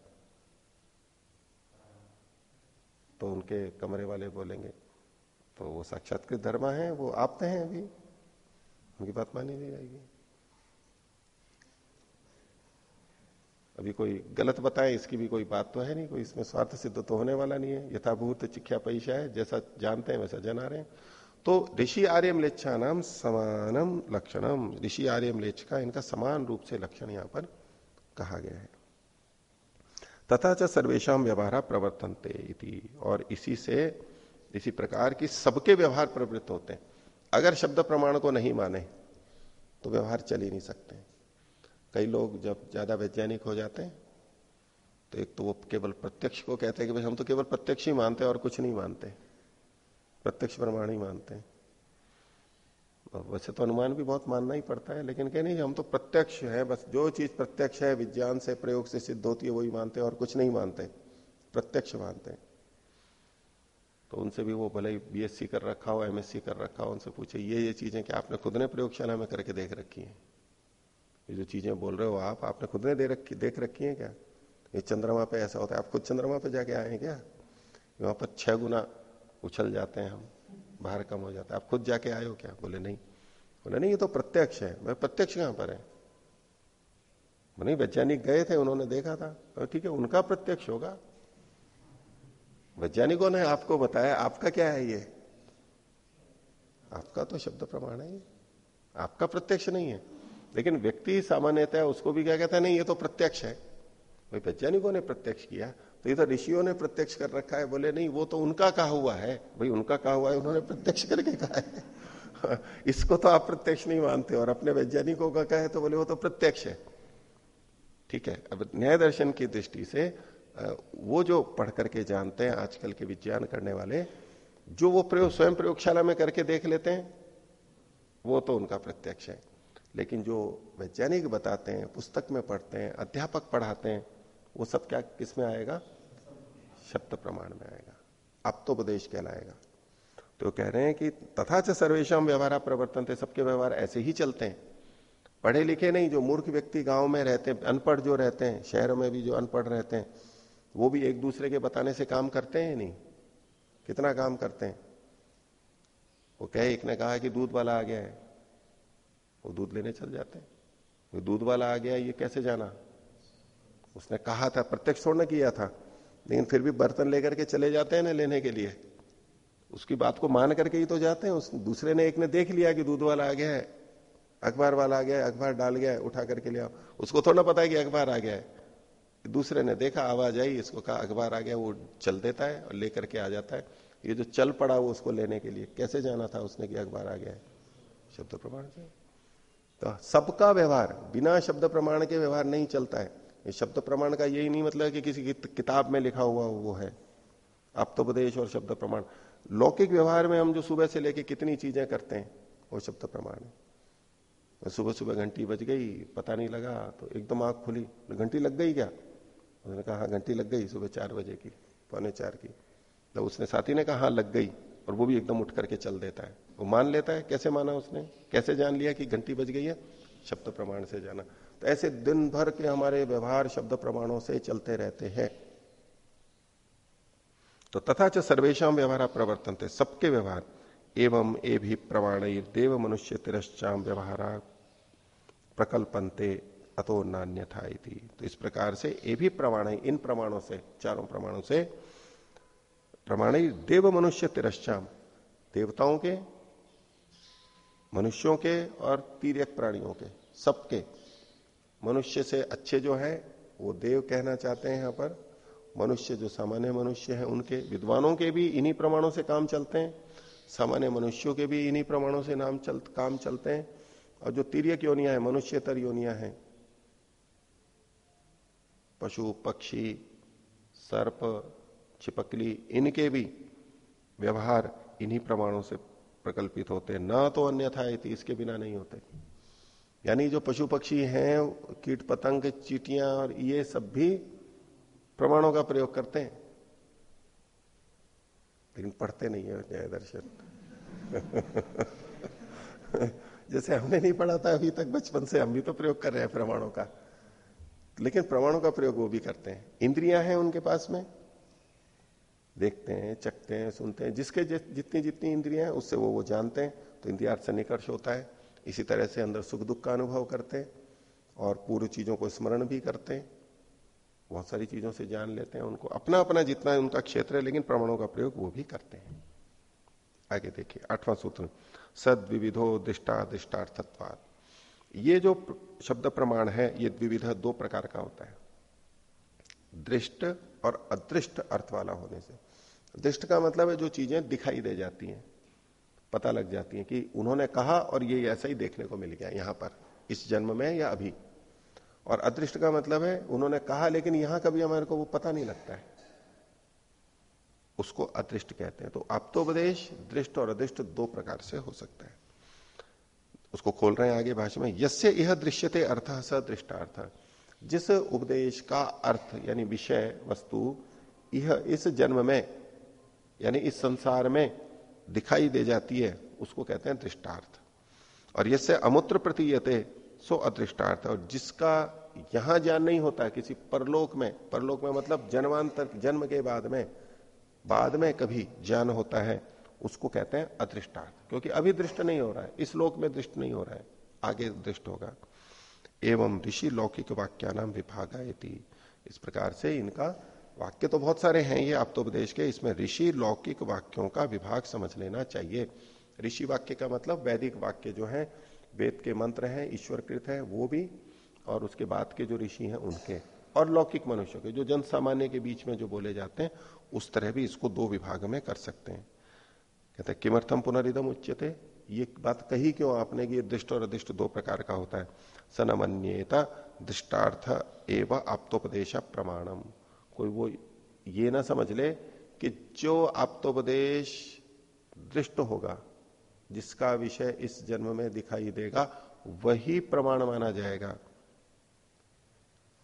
S1: तो उनके कमरे वाले बोलेंगे तो वो साक्षात्कृत धर्म है, वो आप हैं अभी। उनकी बात मानी नहीं जाएगी। अभी कोई गलत बताए, इसकी भी कोई बात तो है नहीं, कोई इसमें स्वार्थ सिद्ध तो होने वाला नहीं है। यथाभूत चिख्या पैसा है, जैसा जानते हैं वैसा जना रहे हैं। तो ऋषि आर्यम लेच्छा नाम समानम लक्षणम। ऋषि आर्यम लेच का इनका समान रूप से लक्षण यहाँ पर कहा गया है। तथा च सर्वेशा व्यवहार प्रवर्तनते और इसी से इसी प्रकार की सबके व्यवहार प्रवृत्त होते हैं। अगर शब्द प्रमाण को नहीं माने तो व्यवहार चल ही नहीं सकते। कई लोग जब ज़्यादा वैज्ञानिक हो जाते हैं तो एक तो वो केवल प्रत्यक्ष को कहते हैं कि भाई हम तो केवल प्रत्यक्ष ही मानते हैं और कुछ नहीं मानते। प्रत्यक्ष प्रमाण ही मानते हैं। वैसे तो अनुमान भी बहुत मानना ही पड़ता है, लेकिन कह नहीं, हम तो प्रत्यक्ष है, बस जो चीज़ प्रत्यक्ष है, विज्ञान से, प्रयोग से सिद्ध होती है, वही मानते हैं और कुछ नहीं मानते। प्रत्यक्ष मानते हैं। तो उनसे भी वो भले ही बीएससी कर रखा हो एमएससी कर रखा हो, उनसे पूछे, ये ये चीज़ें कि आपने खुद ने प्रयोगशाला में करके देख रखी है? ये जो चीज़ें बोल रहे हो आप, आपने खुद ने दे रखी, देख रखी है क्या? ये चंद्रमा पे ऐसा होता है, आप खुद चंद्रमा पे जाके आए हैं क्या? वहाँ पर छह गुना उछल जाते हैं हम, बाहर कम हो जाता है। आप खुद जाके आए हो क्या? बोले, नहीं। बोले, नहीं, ये तो प्रत्यक्ष है। मैं प्रत्यक्ष कहाँ पर है? नहीं, वैज्ञानिक गए थे, उन्होंने देखा था। ठीक है, उनका प्रत्यक्ष होगा। वैज्ञानिकों ने आपको बताया, आपका क्या है ये? आपका तो शब्द प्रमाण है आपका प्रत्यक्ष नहीं है। लेकिन व्यक्ति सामान्यतः उसको भी क्या कहता है, नहीं, ये तो प्रत्यक्ष है। भाई, वैज्ञानिकों ने प्रत्यक्ष किया तो ये तो ऋषियों ने प्रत्यक्ष कर रखा है, बोले, नहीं, वो तो उनका कहा हुआ है। भाई, उनका कहा हुआ है, उन्होंने प्रत्यक्ष करके कहा है। इसको तो आप प्रत्यक्ष नहीं मानते, और अपने वैज्ञानिकों का कहे तो बोले, वो तो प्रत्यक्ष है। ठीक है, अब न्याय दर्शन की दृष्टि से वो जो पढ़ करके जानते हैं, आजकल के विज्ञान करने वाले, जो वो प्रयोग, स्वयं प्रयोगशाला में करके देख लेते हैं, वो तो उनका प्रत्यक्ष है। लेकिन जो वैज्ञानिक बताते हैं, पुस्तक में पढ़ते हैं, अध्यापक पढ़ाते हैं, वो सब क्या, किसमें आएगा? शब्द प्रमाण में आएगा। अब तो उपदेश कहलाएगा। तो कह रहे हैं कि तथा च सर्वेशम व्यवहार प्रवर्तन थे सबके व्यवहार ऐसे ही चलते हैं। पढ़े लिखे नहीं, जो मूर्ख व्यक्ति गाँव में रहते हैं, अनपढ़ जो रहते हैं, शहरों में भी जो अनपढ़ रहते हैं वो भी एक दूसरे के बताने से काम करते हैं नहीं? कितना काम करते हैं? वो कहे, एक ने कहा कि दूध वाला आ गया है। वो दूध लेने चल जाते हैं। दूध वाला आ गया, ये कैसे जाना? उसने कहा था, प्रत्यक्ष थोड़ा किया था, लेकिन फिर भी बर्तन लेकर के चले जाते हैं ना लेने के लिए। उसकी बात को मान करके ही तो जाते हैं। उस दूसरे ने, एक ने देख लिया कि दूध वाला आ गया है। अखबार वाला आ गया है, अखबार डाल गया है, उठा करके ले आओ। उसको थोड़ा पता है कि अखबार आ गया है। दूसरे ने देखा, आवाज़ आई, इसको कहा, अखबार आ गया, वो चल देता है और लेकर के आ जाता है। ये जो चल पड़ा वो उसको लेने के लिए। कैसे जाना था उसने कि अखबार आ गया है? शब्द प्रमाण से। तो सबका व्यवहार, बिना शब्द प्रमाण के व्यवहार नहीं चलता है। ये शब्द प्रमाण का यही नहीं मतलब कि किसी की किताब में लिखा हुआ वो है। आप्तोपदेश और शब्द प्रमाण। लौकिक व्यवहार में हम जो सुबह से लेके कितनी चीज़ें करते हैं, वो शब्द प्रमाण है। सुबह सुबह घंटी बज गई, पता नहीं लगा तो एकदम आँख खुली। घंटी लग गई क्या? उन्होंने कहा हाँ घंटी लग गई सुबह चार बजे की, पौने चार की। तो उसने साथी ने कहा हाँ लग गई। और वो भी एकदम उठ करके चल देता है। वो मान लेता है, कैसे माना उसने? कैसे जान लिया कि घंटी बज गई है? शब्द प्रमाण से जाना। तो ऐसे दिन भर के हमारे व्यवहार शब्द प्रमाणों से चलते रहते हैं। तो तथा च सर्वेशम व्यवहार प्रवर्तन थे सबके व्यवहार। एवं ए भी प्रमाण देव मनुष्य तिरश्चाम व्यवहार प्रकल्पनते। अतो नान्य था तो इस प्रकार से ये भी प्रमाण है, इन प्रमाणों से, चारों प्रमाणों से। प्रमाण देव मनुष्य तिरश्चाम। देवताओं के, मनुष्यों के और तीर्यक प्राणियों के, सबके। मनुष्य से अच्छे जो है, वो देव कहना चाहते हैं यहाँ पर। मनुष्य जो सामान्य मनुष्य है, उनके, विद्वानों के भी इन्हीं प्रमाणों से काम चलते हैं। सामान्य मनुष्यों के भी इन्हीं प्रमाणों से नाम चल, काम चलते हैं। और जो तीर्यक योनिया है, मनुष्यतर योनिया है पशु, पक्षी, सर्प, छिपकली, इनके भी व्यवहार इन्हीं प्रमाणों से प्रकल्पित होते ना तो अन्यथा इसके बिना नहीं होते। यानी जो पशु, पक्षी हैं, कीट, पतंग, चीटियाँ और ये सब भी प्रमाणों का प्रयोग करते हैं। लेकिन पढ़ते नहीं है न्याय दर्शन जैसे हमने नहीं पढ़ा था अभी तक, बचपन से हम भी तो प्रयोग कर रहे हैं प्रमाणों का। लेकिन प्रमाणों का प्रयोग वो भी करते हैं। इंद्रियाँ हैं उनके पास में। देखते हैं, चखते हैं, सुनते हैं। जिसके जितनी जितनी इंद्रियाँ हैं, उससे वो वो जानते हैं। तो इंद्रिया से निकर्ष होता है। इसी तरह से अंदर सुख दुख का अनुभव करते हैं और पूर्व चीज़ों को स्मरण भी करते हैं। बहुत सारी चीज़ों से जान लेते हैं उनको। अपना अपना जितना उनका क्षेत्र है, लेकिन प्रमाणों का प्रयोग वो भी करते हैं। आगे देखिए, आठवां सूत्र। सद विविधो दृष्टा दृष्टार्थत्वाद ये जो शब्द प्रमाण है, ये द्विविध दो प्रकार का होता है। दृष्ट और अदृष्ट अर्थ वाला होने से। दृष्ट का मतलब है जो चीज़ें दिखाई दे जाती हैं, पता लग जाती हैं कि उन्होंने कहा और ये ऐसा ही देखने को मिल गया यहाँ पर, इस जन्म में या अभी। और अदृष्ट का मतलब है उन्होंने कहा, लेकिन यहाँ कभी हमारे को वो पता नहीं लगता है। उसको अदृष्ट कहते हैं। तो उपदेश दृष्ट और अदृष्ट दो प्रकार से हो सकता है। उसको खोल रहे हैं आगे भाषा में, यस्य यह दृश्यते अर्थ स दृष्टार्थ। जिस उपदेश का अर्थ, यानी विषय, वस्तु यह इस जन्म में, यानी इस संसार में दिखाई दे जाती है, उसको कहते हैं दृष्टार्थ। और यसे अमूत्र प्रतीयते, सो अदृष्टार्थ। और जिसका यहाँ ज्ञान नहीं होता, किसी परलोक में परलोक में मतलब जन्मांतर, जन्म के बाद में बाद में कभी ज्ञान होता है उसको कहते हैं अदृष्टार्थ क्योंकि अभी दृष्ट नहीं हो रहा है। इस लोक में दृष्ट नहीं हो रहा है। आगे दृष्ट होगा। एवं ऋषि लौकिक वाक्या नाम विभाग इस प्रकार से इनका वाक्य तो बहुत सारे हैं ये, आप तो उपदेश के, इसमें ऋषि लौकिक वाक्यों का विभाग समझ लेना चाहिए। ऋषि वाक्य का मतलब वैदिक वाक्य जो है, वेद के मंत्र हैं, ईश्वरकृत है, वो भी, और उसके बाद के जो ऋषि हैं, उनके, और लौकिक मनुष्य के, जो जन सामान्य के बीच में जो बोले जाते हैं, उस तरह भी इसको दो विभाग में कर सकते हैं। कहते हैं किमर्थम पुनरिदम उच्चते ये बात कही क्यों? आपने कि दृष्ट और अदृष्ट दो प्रकार का होता है। सनमन्यता दृष्टार्थ एवं आप्तोपदेश प्रमाणम। कोई वो ये ना समझ ले कि जो आप्तोपदेश दृष्ट होगा, जिसका विषय इस जन्म में दिखाई देगा, वही प्रमाण माना जाएगा।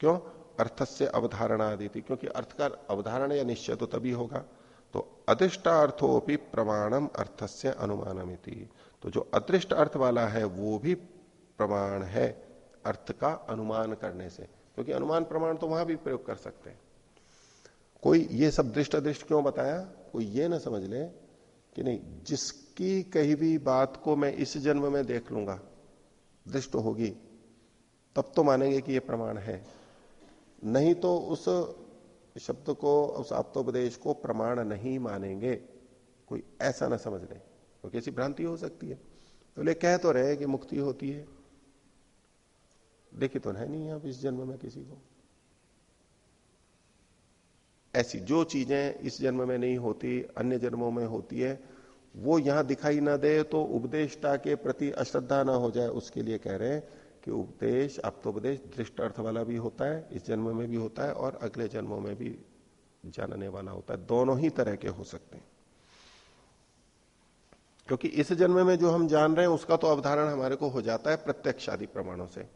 S1: क्यों? अर्थ से अवधारणा आदि थी क्योंकि अर्थ का अवधारणा या निश्चय तो तभी होगा। तो अदृष्टार्थोपि प्रमाणम अर्थ से अनुमानम तो जो अदृष्ट अर्थ वाला है, वो भी प्रमाण है अर्थ का अनुमान करने से। क्योंकि अनुमान प्रमाण तो वहाँ भी प्रयोग कर सकते हैं। कोई ये सब दृष्ट अदृष्ट क्यों बताया? कोई ये ना समझ ले कि नहीं, जिसकी कही भी बात को मैं इस जन्म में देख लूँगा, दृष्ट होगी, तब तो मानेंगे कि यह प्रमाण है। नहीं तो उस शब्द को, उस आप्तोपदेश को प्रमाण नहीं मानेंगे। कोई ऐसा ना समझ ले, क्योंकि ऐसी भ्रांति हो सकती है। बोले तो कह तो रहे कि मुक्ति होती है। देखी तो है नहीं आप इस जन्म में किसी को। ऐसी जो चीज़ें इस जन्म में नहीं होती, अन्य जन्मों में होती है, वो यहाँ दिखाई ना दे तो उपदेशता के प्रति अश्रद्धा ना हो जाए, उसके लिए कह रहे हैं कि उपदेश आप्तोपदेश दृष्ट अर्थ वाला भी होता है इस जन्म में भी होता है और अगले जन्मों में भी जानने वाला होता है। दोनों ही तरह के हो सकते हैं। क्योंकि इस जन्म में जो हम जान रहे हैं उसका तो अवधारण हमारे को हो जाता है प्रत्यक्ष आदि प्रमाणों से।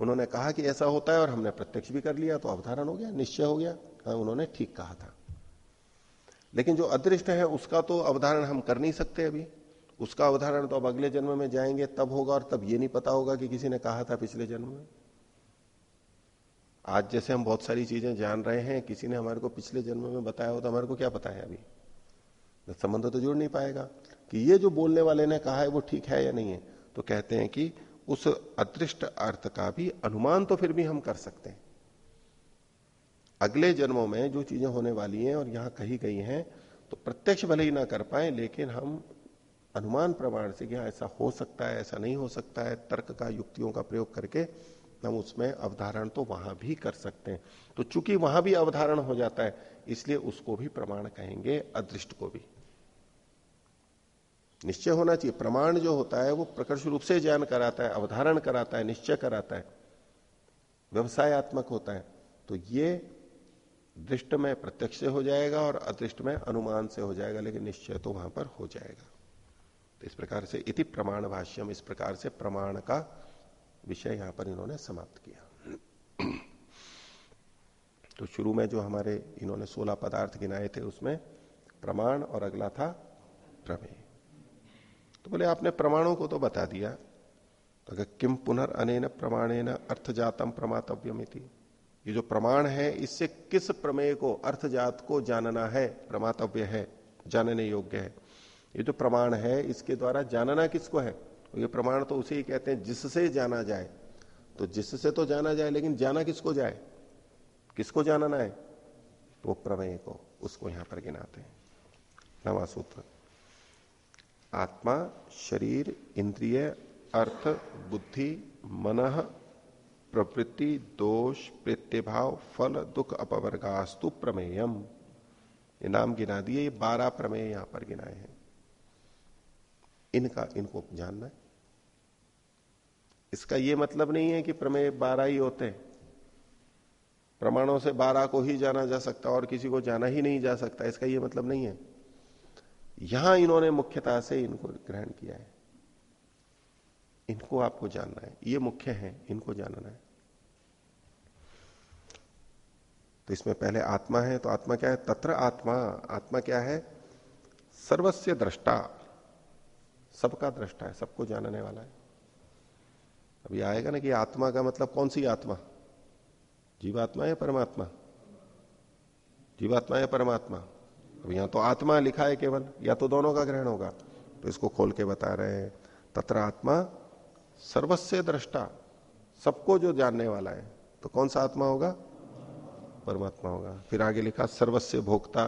S1: उन्होंने कहा कि ऐसा होता है और हमने प्रत्यक्ष भी कर लिया तो अवधारण हो गया निश्चय हो गया। हाँ, उन्होंने ठीक कहा था। लेकिन जो अदृष्ट है उसका तो अवधारण हम कर नहीं सकते अभी। उसका उदाहरण तो अब अगले जन्म में जाएँगे, तब होगा और तब ये नहीं पता होगा कि किसी ने कहा था पिछले जन्म में। आज जैसे हम बहुत सारी चीज़ें जान रहे हैं, किसी ने हमारे को पिछले जन्म में बताया हो तो हमारे को क्या पता है अभी? संबंध तो जुड़ नहीं पाएगा कि ये जो बोलने वाले ने कहा है वो ठीक है या नहीं है। तो कहते हैं कि उस अदृष्ट अर्थ का भी अनुमान तो फिर भी हम कर सकते हैं। अगले जन्मों में जो चीज़ें होने वाली हैं और यहाँ कही गई हैं तो प्रत्यक्ष भले ही ना कर पाए, लेकिन हम अनुमान प्रमाण से कि हाँ ऐसा हो सकता है, ऐसा नहीं हो सकता है, तर्क का, युक्तियों का प्रयोग करके हम उसमें अवधारण तो वहाँ भी कर सकते हैं। तो चूँकि वहाँ भी अवधारण हो जाता है, इसलिए उसको भी प्रमाण कहेंगे, अदृष्ट को भी। निश्चय होना चाहिए। प्रमाण जो होता है, वो प्रकर्ष रूप से ज्ञान कराता है, अवधारण कराता है, निश्चय कराता है। व्यवसायत्मक होता है। तो ये दृष्ट में प्रत्यक्ष से हो जाएगा और अदृष्ट में अनुमान से हो जाएगा, लेकिन निश्चय तो वहाँ पर हो जाएगा। तो इस प्रकार से इति प्रमाण भाष्यम, इस प्रकार से प्रमाण का विषय यहाँ पर इन्होंने समाप्त किया। तो शुरू में जो हमारे इन्होंने सोलह पदार्थ गिनाए थे, उसमें प्रमाण और अगला था प्रमेय। तो बोले, आपने प्रमाणों को तो बता दिया तो अगर किम पुनर् अनेन प्रमाणेन अर्थ जातम प्रमातव्यम ये जो प्रमाण है, इससे किस प्रमेय को अर्थ जात को जानना है, प्रमातव्य है, जानने योग्य है? ये जो प्रमाण है, इसके द्वारा जानना किसको है? ये प्रमाण तो उसे ही कहते हैं, जिससे जाना जाए। तो जिससे तो जाना जाए, लेकिन जाना किसको जाए? किसको जानना है? तो प्रमेय को, उसको यहाँ पर गिनाते हैं। नवा सूत्र। आत्मा, शरीर, इंद्रिय, अर्थ, बुद्धि, मन, प्रवृत्ति, दोष, प्रत्यभाव, फल, दुख, अपवर्गास्तु प्रमेयम। ये नाम गिना दिए, ये बारह प्रमेय यहाँ पर गिनाए हैं। इनका, इनको जानना है। इसका यह मतलब नहीं है कि प्रमेय बारह ही होते हैं। प्रमाणों से बारह को ही जाना जा सकता और किसी को जाना ही नहीं जा सकता, इसका यह मतलब नहीं है। यहाँ इन्होंने मुख्यता से इनको ग्रहण किया है। इनको आपको जानना है। ये मुख्य है, इनको जानना है। तो इसमें पहले आत्मा है तो आत्मा क्या है? तत्र आत्मा। आत्मा क्या है? सर्वस्व दृष्टा। सबका दृष्टा है, सबको जानने वाला है। अभी आएगा ना कि आत्मा का मतलब कौन सी आत्मा? जीवात्मा या परमात्मा? जीवात्मा या परमात्मा? अब यहाँ तो आत्मा लिखा है केवल, या तो दोनों का ग्रहण होगा। तो इसको खोल के बता रहे हैं, तत्र आत्मा सर्वस्व दृष्टा, सबको जो जानने वाला है तो कौन सा आत्मा होगा? परमात्मा होगा। फिर आगे लिखा सर्वस्व भोक्ता,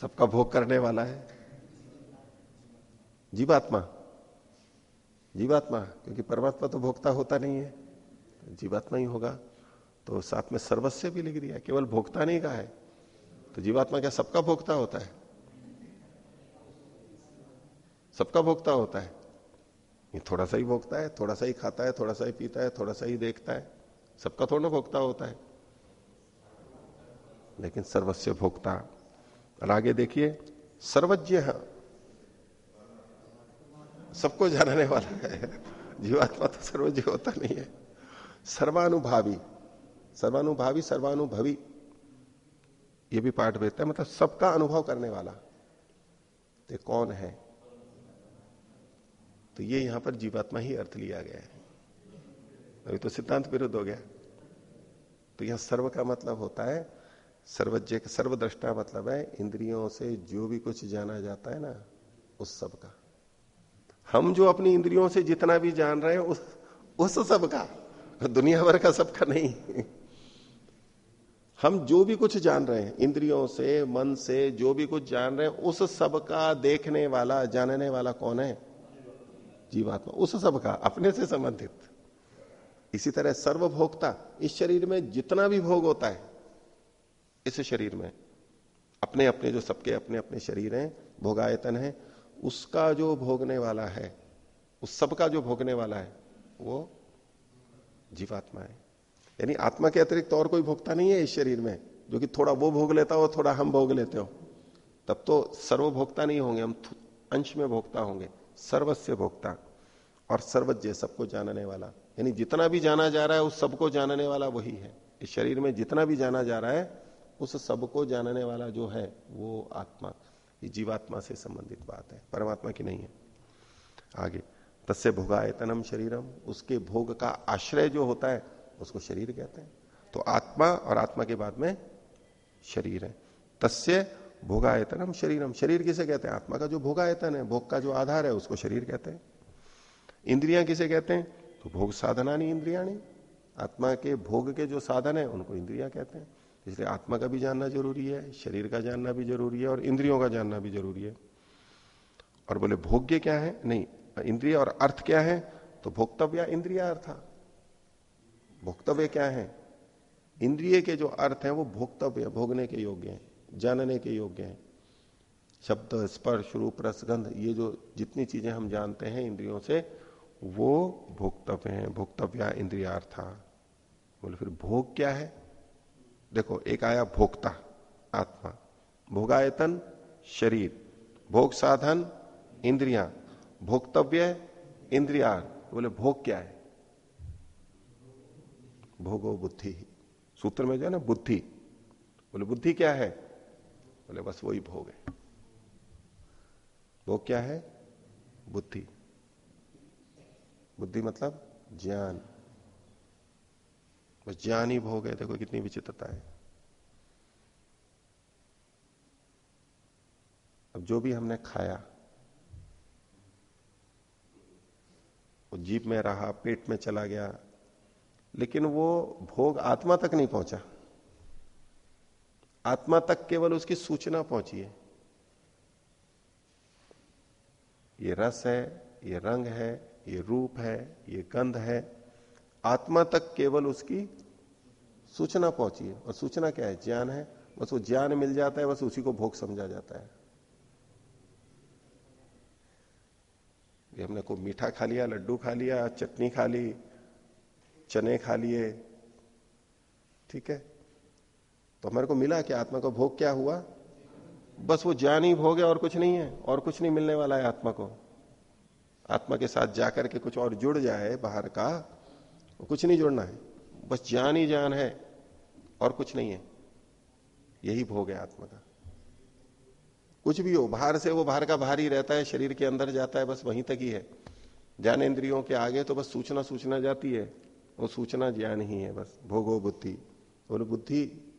S1: सबका भोग करने वाला है। जीवात्मा। जीवात्मा, क्योंकि परमात्मा तो भोक्ता होता नहीं है जीवात्मा ही होगा। तो साथ में सर्वस्व भी लिख दिया, केवल भोक्ता नहीं कहा है तो जीवात्मा क्या सबका भोक्ता होता है? सबका भोक्ता होता है। ये थोड़ा सा ही भोगता है, थोड़ा सा ही खाता है, थोड़ा सा ही पीता है, थोड़ा सा ही देखता है, सबका थोड़ा भोक्ता होता है। लेकिन सर्वस्व भोक्ता। और आगे देखिए, सर्वज्ञ सबको जानने वाला है। जीवात्मा तो सर्वज्ञ होता नहीं है। सर्वानुभावी सर्वानुभावी, सर्वानुभवी। ये भी पाठ भेजता है मतलब सबका अनुभव करने वाला। तो कौन है? तो ये यहाँ पर जीवात्मा ही अर्थ लिया गया है। अभी तो सिद्धांत विरुद्ध हो गया। तो यहाँ सर्व का मतलब होता है, सर्वज्ञ सर्वद्रष्टा मतलब है, इंद्रियों से जो भी कुछ जाना जाता है ना, उस सब का। हम जो अपनी इंद्रियों से जितना भी जान रहे हैं, उस उस सब का, दुनिया भर का सबका नहीं। हम जो भी कुछ जान रहे हैं, इंद्रियों से, मन से, जो भी कुछ जान रहे हैं, उस सब का देखने वाला, जानने वाला कौन है? जीवात्मा। उस सब का, अपने से संबंधित। इसी तरह सर्वभोक्ता, इस शरीर में जितना भी भोग होता है, इस शरीर में अपने अपने जो सबके अपने अपने शरीर हैं, भोगायतन है उसका जो भोगने वाला है, उस सब का जो भोगने वाला है, वो जीवात्मा है। यानी आत्मा के अतिरिक्त और कोई भोगता नहीं है इस शरीर में। जो कि थोड़ा वो भोग लेता हो, थोड़ा हम भोग लेते हो। तब तो सर्वभोक्ता नहीं होंगे, हम अंश में भोगता होंगे। सर्वस्व भोगता और सर्वज्ञ सबको जानने वाला। यानी जितना भी जाना जा रहा है, उस सबको जानने वाला वही है। इस शरीर में जितना भी जाना जा रहा है, उस सबको जानने वाला जो है, वो आत्मा। ये जीवात्मा से संबंधित बात है, परमात्मा की नहीं है। आगे, तस्य भोगायतनम शरीरम, उसके भोग का आश्रय जो होता है, उसको शरीर कहते हैं। तो आत्मा और आत्मा के बाद में शरीर है। तस्य भोगायतनम शरीरम, शरीर किसे कहते हैं? आत्मा का जो भोगायतन है, भोग का जो आधार है, उसको शरीर कहते हैं। इंद्रियाँ किसे कहते हैं? तो भोग साधना नहीं इंद्रिया नहीं आत्मा के भोग के जो साधन है, उनको इंद्रिया कहते हैं। इसलिए आत्मा का भी जानना ज़रूरी है, शरीर का जानना भी ज़रूरी है और इंद्रियों का जानना भी ज़रूरी है। और बोले, भोग्य क्या है? नहीं, इंद्रिय और अर्थ क्या है? तो भोक्तव्य इंद्रिया अर्थ भोक्तव्य क्या है? इंद्रिय के जो अर्थ है, वो भोक्तव्य, भोगने के योग्य है, जानने के योग्य है। शब्द, स्पर्श, रूप रसगंध ये जो जितनी चीज़ें हम जानते हैं इंद्रियों से, वो भोक्तव्य है, भोक्तव्य इंद्रिया इंद्रियार्था बोले, फिर भोग क्या है? देखो, एक आया भोक्ता, आत्मा। भोगायतन, शरीर। भोग साधन, इंद्रिया। भोक्तव्य इंद्रिया बोले, भोग क्या है? भोगो बुद्धि। सूत्र में जो है ना, बुद्धि। बोले, बुद्धि क्या है? बोले, बस वही भोग है। भोग क्या है? बुद्धि। बुद्धि मतलब ज्ञान। बस ज्ञान ही भोग है देखो कितनी विचित्रता है। अब जो भी हमने खाया, वो जीप में रहा, पेट में चला गया, लेकिन वो भोग आत्मा तक नहीं पहुँचा। आत्मा तक केवल उसकी सूचना पहुँची है। ये रस है, ये रंग है, ये रूप है, ये गंध है आत्मा तक केवल उसकी सूचना पहुँची है। और सूचना क्या है? ज्ञान है। बस वो ज्ञान मिल जाता है, बस उसी को भोग समझा जाता है। ये हमने को मीठा खा लिया, लड्डू खा लिया, चटनी खा ली, चने खा लिए। ठीक है? तो हमारे को मिला कि आत्मा का भोग क्या हुआ? बस वो ज्ञान ही भोग है, और कुछ नहीं है। और कुछ नहीं मिलने वाला है आत्मा को। आत्मा के साथ जाकर के कुछ और जुड़ जाए बाहर का कुछ नहीं जुड़ना है। बस ज्ञान ही ज्ञान है और कुछ नहीं है। यही भोग है आत्मा का। कुछ भी हो, बाहर से वो बाहर का बाहर ही रहता है, शरीर के अंदर जाता है, बस वहीं तक ही है। ज्ञान इंद्रियों के आगे तो बस सूचना सूचना जाती है, वो सूचना ज्ञान ही है बस, भोगो बुद्धि। बोले बुद्धि,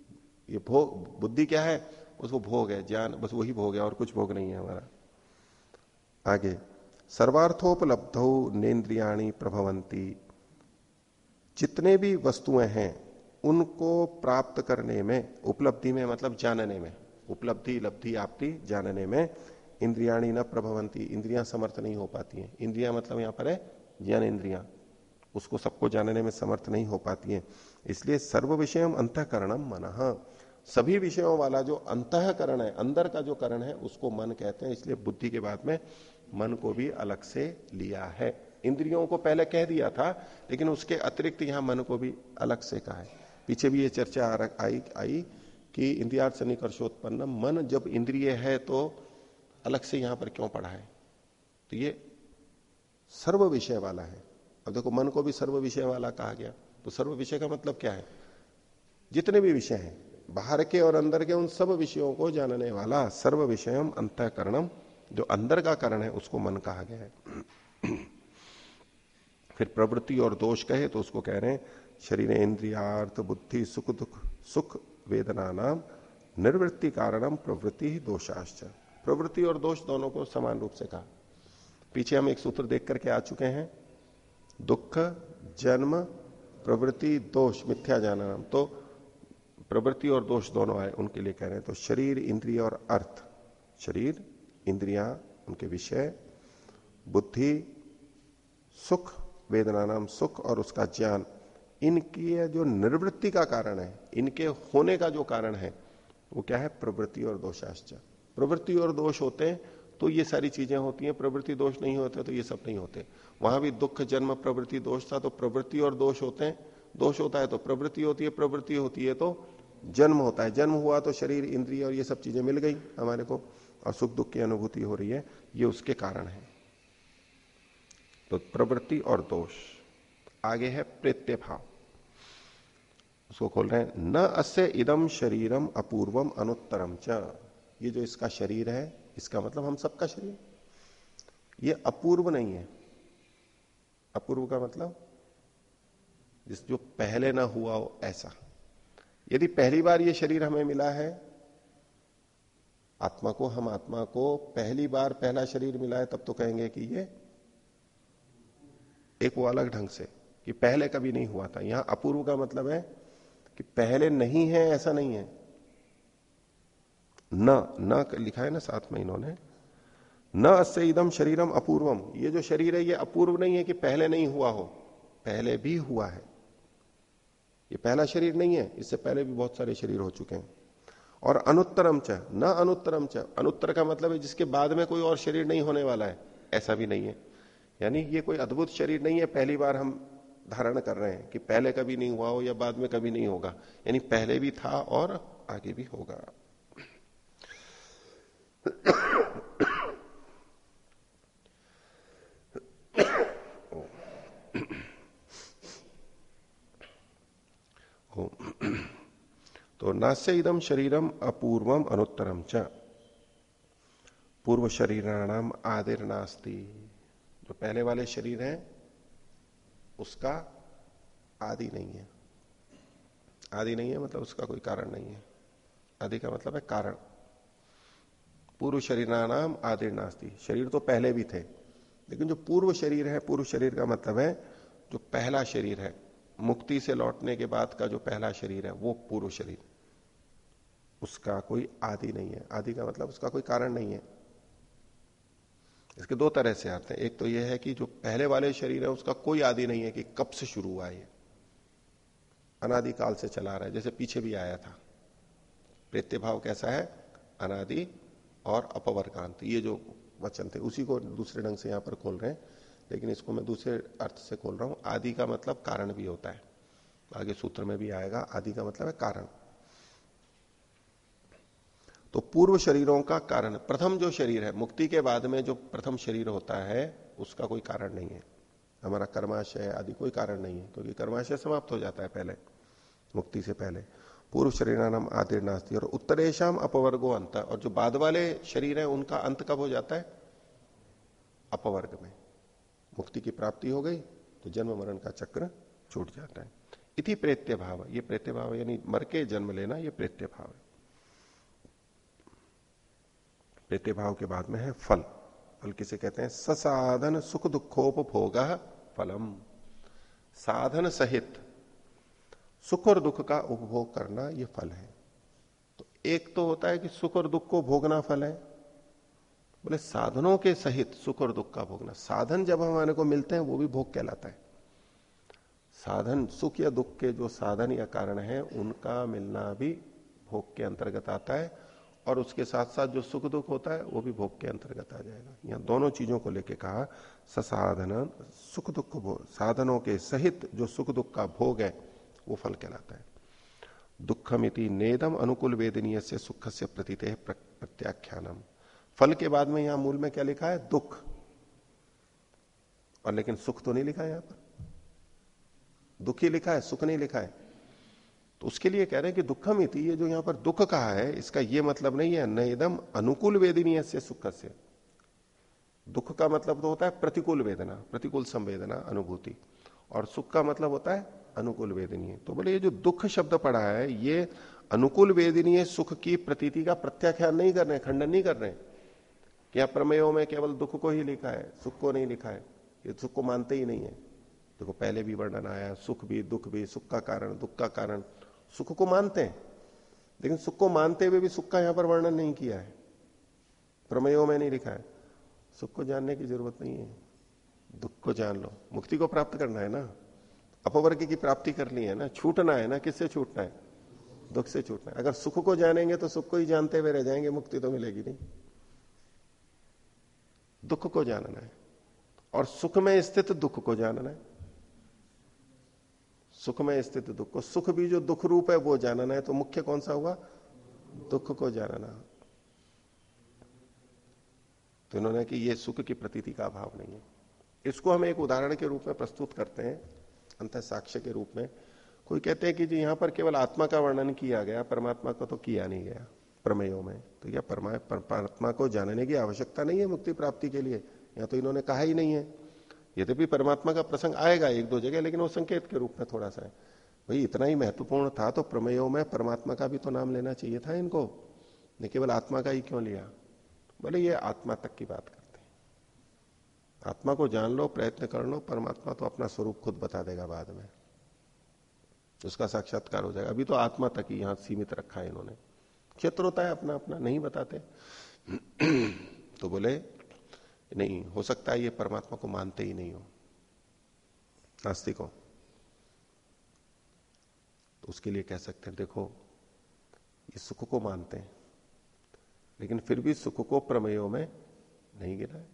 S1: ये भोग, बुद्धि क्या है? उसको भोग है, ज्ञान, बस वही भोग है और कुछ भोग नहीं है हमारा। आगे, सर्वार्थोपलब्ध नेन्द्रियाणी प्रभवंती जितने भी वस्तुएँ हैं, उनको प्राप्त करने में, उपलब्धि में मतलब जानने में, उपलब्धि, लब्धि, आपती, जानने में इंद्रियाणी न प्रभवंती, इंद्रियाँ समर्थ नहीं हो पाती हैं। इंद्रिया मतलब यहाँ पर है ज्ञान इंद्रिया। उसको सबको जानने में समर्थ नहीं हो पाती है। इसलिए सर्व विषय अंतकरणम मन। सभी विषयों वाला जो अंतकरण है, अंदर का जो करण है, उसको मन कहते हैं। इसलिए बुद्धि के बाद में मन को भी अलग से लिया है। इंद्रियों को पहले कह दिया था, लेकिन उसके अतिरिक्त यहाँ मन को भी अलग से कहा है। पीछे भी ये चर्चा आई आई कि इंद्रिया सन्निकर्षोत्पन्न मन जब इंद्रिय है तो अलग से यहाँ पर क्यों पढ़ा है? तो ये सर्व विषय वाला है। अब देखो, मन को भी सर्व विषय वाला कहा गया। तो सर्व विषय का मतलब क्या है? जितने भी विषय हैं, बाहर के और अंदर के, उन सब विषयों को जानने वाला सर्व विषयम अंतकरणम, जो अंदर का कारण है, उसको मन कहा गया है। फिर प्रवृत्ति और दोष कहे तो उसको कह रहे हैं, शरीर इंद्रियार्थ, बुद्धि, सुख, दुख, सुख, वेदना नाम, निर्वृत्ति कारणम प्रवृत्ति ही दोषाश्च। प्रवृत्ति और दोष दोनों को समान रूप से कहा। पीछे हम एक सूत्र देख करके आ चुके हैं, दुख, जन्म, प्रवृत्ति, दोष, मिथ्या जाना नाम। तो प्रवृत्ति और दोष दोनों आए, उनके लिए कह रहे हैं तो शरीर, इंद्रिय और अर्थ। शरीर, इंद्रिया, उनके विषय, बुद्धि, सुख वेदना नाम सुख और उसका ज्ञान। इनकी जो निर्वृत्ति का कारण है, इनके होने का जो कारण है, वो क्या है? प्रवृत्ति और दोषाश्च। प्रवृत्ति और दोष होते हैं तो ये सारी चीज़ें होती हैं। प्रवृत्ति दोष नहीं होते तो ये सब नहीं होते। वहाँ भी दुख, जन्म, प्रवृत्ति, दोष था तो प्रवृत्ति और दोष होते हैं। दोष होता है तो प्रवृत्ति होती है, प्रवृत्ति होती है तो जन्म होता है। जन्म हुआ तो शरीर, इंद्रिय और ये सब चीज़ें मिल गई हमारे को, और सुख दुख की अनुभूति हो रही है। ये उसके कारण है। तो प्रवृत्ति और दोष। आगे है प्रेत्य भाव उसको खोल रहे हैं, न अस्य इदम शरीरम अपूर्वम अनुत्तरम च। ये जो इसका शरीर है, इसका मतलब हम सबका शरीर? ये अपूर्व नहीं है। अपूर्व का मतलब जिस जो पहले ना हुआ हो, ऐसा। यदि पहली बार ये शरीर हमें मिला है, आत्मा को, हम आत्मा को पहली बार पहला शरीर मिला है, तब तो कहेंगे कि ये एक वो अलग ढंग से, कि पहले कभी नहीं हुआ था। यहाँ अपूर्व का मतलब है कि पहले नहीं है, ऐसा नहीं है। न न लिखा है ना साथ में इन्होंने। न अस्य इदम शरीरम अपूर्वम ये जो शरीर है, ये अपूर्व नहीं है कि पहले नहीं हुआ हो। पहले भी हुआ है। ये पहला शरीर नहीं है, इससे पहले भी बहुत सारे शरीर हो चुके हैं। और अनुत्तरम च, न अनुत्तरम च। अनुत्तर का मतलब है जिसके बाद में कोई और शरीर नहीं होने वाला है। ऐसा भी नहीं है। यानी ये कोई अद्भुत शरीर नहीं है, पहली बार हम धारण कर रहे हैं कि पहले कभी नहीं हुआ हो या बाद में कभी नहीं होगा। यानी पहले भी था और आगे भी होगा। तो नास्य इदम शरीरम अपूर्वम अनुत्तरम च। पूर्व शरीराणाम आदिर नास्ती जो पहले वाले शरीर हैं, उसका आदि नहीं है। आदि नहीं है मतलब उसका कोई कारण नहीं है। आदि का मतलब है कारण। पूर्व शरीर नाम आदि नास्ती। शरीर तो पहले भी थे, लेकिन जो पूर्व शरीर है, पूर्व शरीर का मतलब है जो पहला शरीर है, मुक्ति से लौटने के बाद का जो पहला शरीर है, वो पूर्व शरीर। उसका कोई आदि नहीं है। आदि का मतलब उसका कोई कारण नहीं है। इसके दो तरह से अर्थ हैं। एक तो यह है कि जो पहले वाले शरीर है, उसका कोई आदि नहीं है कि कब से शुरू हुआ ये। अनादि काल से चला रहा है, जैसे पीछे भी आया था। प्रेत्य भाव कैसा है? अनादि और अपवर्गांत, ये जो वचन थे, उसी को दूसरे ढंग से यहाँ पर खोल रहे हैं। लेकिन इसको मैं दूसरे अर्थ से खोल रहा हूँ। आदि का मतलब कारण भी होता है। आगे सूत्र में भी आएगा, आदि का मतलब है कारण। तो पूर्व शरीरों का कारण, प्रथम जो शरीर है, मुक्ति के बाद में जो प्रथम शरीर होता है, उसका कोई कारण नहीं है। हमारा कर्माशय आदि कोई कारण नहीं है, क्योंकि कर्माशय समाप्त हो जाता है पहले, मुक्ति से पहले। पूर्व शरीर नाम आदिर नास्ती, और उत्तरेशम अपवर्गो अंत, और जो बाद वाले शरीर है, उनका अंत कब हो जाता है? अपवर्ग में। मुक्ति की प्राप्ति हो गई तो जन्म मरण का चक्र छूट जाता है। इति प्रेत्य भाव ये प्रेत्य भाव यानी मर के जन्म लेना, ये प्रेत्य भाव है। प्रेत्य भाव के बाद में है फल। फल किसे कहते हैं? ससाधन सुख दुखोपभोग फलम। साधन सहित सुख और दुख का उपभोग करना यह फल है। तो एक तो होता है कि सुख और दुख को भोगना फल है। बोले, साधनों के सहित सुख और दुख का भोगना। साधन जब हमारे को मिलते हैं, वो भी भोग कहलाता है। साधन सुख या दुख के जो साधन या कारण है, उनका मिलना भी भोग के अंतर्गत आता है। और उसके साथ साथ जो सुख दुख होता है, वो भी भोग के अंतर्गत आ जाएगा। यहाँ दोनों चीज़ों को लेकर कहा, ससाधन सुख दुख साधनों के सहित जो सुख दुख का भोग है, वो फल कहलाता है। दुखमिति नेदम अनुकूल वेदनीय से सुख से प्रतीत प्रत्याख्यानम। फल के बाद में यहाँ मूल में क्या लिखा है? दुख। और लेकिन सुख तो नहीं लिखा है यहाँ पर। दुखी लिखा है, सुख नहीं लिखा है। तो उसके लिए कह रहे हैं कि दुखम इति, ये जो यहाँ पर दुख कहा है, इसका ये मतलब नहीं है, न एकदम अनुकूल वेदनीय से सुख से दुख का मतलब तो होता है प्रतिकूल वेदना, प्रतिकूल संवेदना, अनुभूति। और सुख का मतलब होता है अनुकूल वेदनीय। तो बोले, ये जो दुख शब्द पढ़ा है, ये अनुकूल वेदनीय सुख की प्रतीति का प्रत्याख्यान नहीं कर रहे खंडन नहीं कर रहे क्या प्रमेयों में केवल दुख को ही लिखा है, सुख को नहीं लिखा है? ये सुख को मानते ही नहीं है। देखो, पहले भी वर्णन आया, सुख भी, दुख भी, सुख का कारण, दुख का कारण। सुख को मानते हैं, लेकिन सुख को मानते हुए भी सुख का यहाँ पर वर्णन नहीं किया है। प्रमेयों में नहीं लिखा है। सुख को जानने की ज़रूरत नहीं है। दुख को जान लो। मुक्ति को प्राप्त करना है ना। अपवर्ग की प्राप्ति करनी है ना। छूटना है ना। किससे छूटना है? दुख से छूटना है। अगर सुख को जानेंगे तो सुख को ही जानते हुए रह जाएँगे। मुक्ति तो मिलेगी नहीं। दुख को जानना है। और सुख में स्थित दुख को जानना है। सुख में स्थित दुख को। सुख भी जो दुख रूप है, वो जानना है। तो मुख्य कौन सा हुआ? दुख को जानना। तो इन्होंने कि ये सुख की प्रतीति का अभाव नहीं है। इसको हम एक उदाहरण के रूप में प्रस्तुत करते हैं अंत साक्ष्य के रूप में। कोई कहते हैं कि जी, यहाँ पर केवल आत्मा का वर्णन किया गया, परमात्मा को तो किया नहीं गया, प्रमेयों में। तो यह परमात्मा को जानने की आवश्यकता नहीं है मुक्ति प्राप्ति के लिए। यहाँ तो इन्होंने कहा ही नहीं है। यद्यपि परमात्मा का प्रसंग आएगा एक दो जगह, लेकिन वो संकेत के रूप में थोड़ा सा है। भाई, इतना ही महत्वपूर्ण था तो प्रमेयों में परमात्मा का भी तो नाम लेना चाहिए था इनको। नहीं केवल आत्मा का ही क्यों लिया? बोले ये आत्मा तक की बात करते आत्मा को जान लो, प्रयत्न कर लो, परमात्मा तो अपना स्वरूप खुद बता देगा बाद में। उसका साक्षात्कार हो जाएगा। अभी तो आत्मा तक ही यहाँ सीमित रखा है इन्होंने। क्षेत्र होता है अपना अपना नहीं बताते। तो बोले नहीं, हो सकता है ये परमात्मा को मानते ही नहीं हो, नास्तिकों तो उसके लिए कह सकते हैं, देखो, ये सुख को मानते हैं, लेकिन फिर भी सुख को प्रमेयों में नहीं गिना है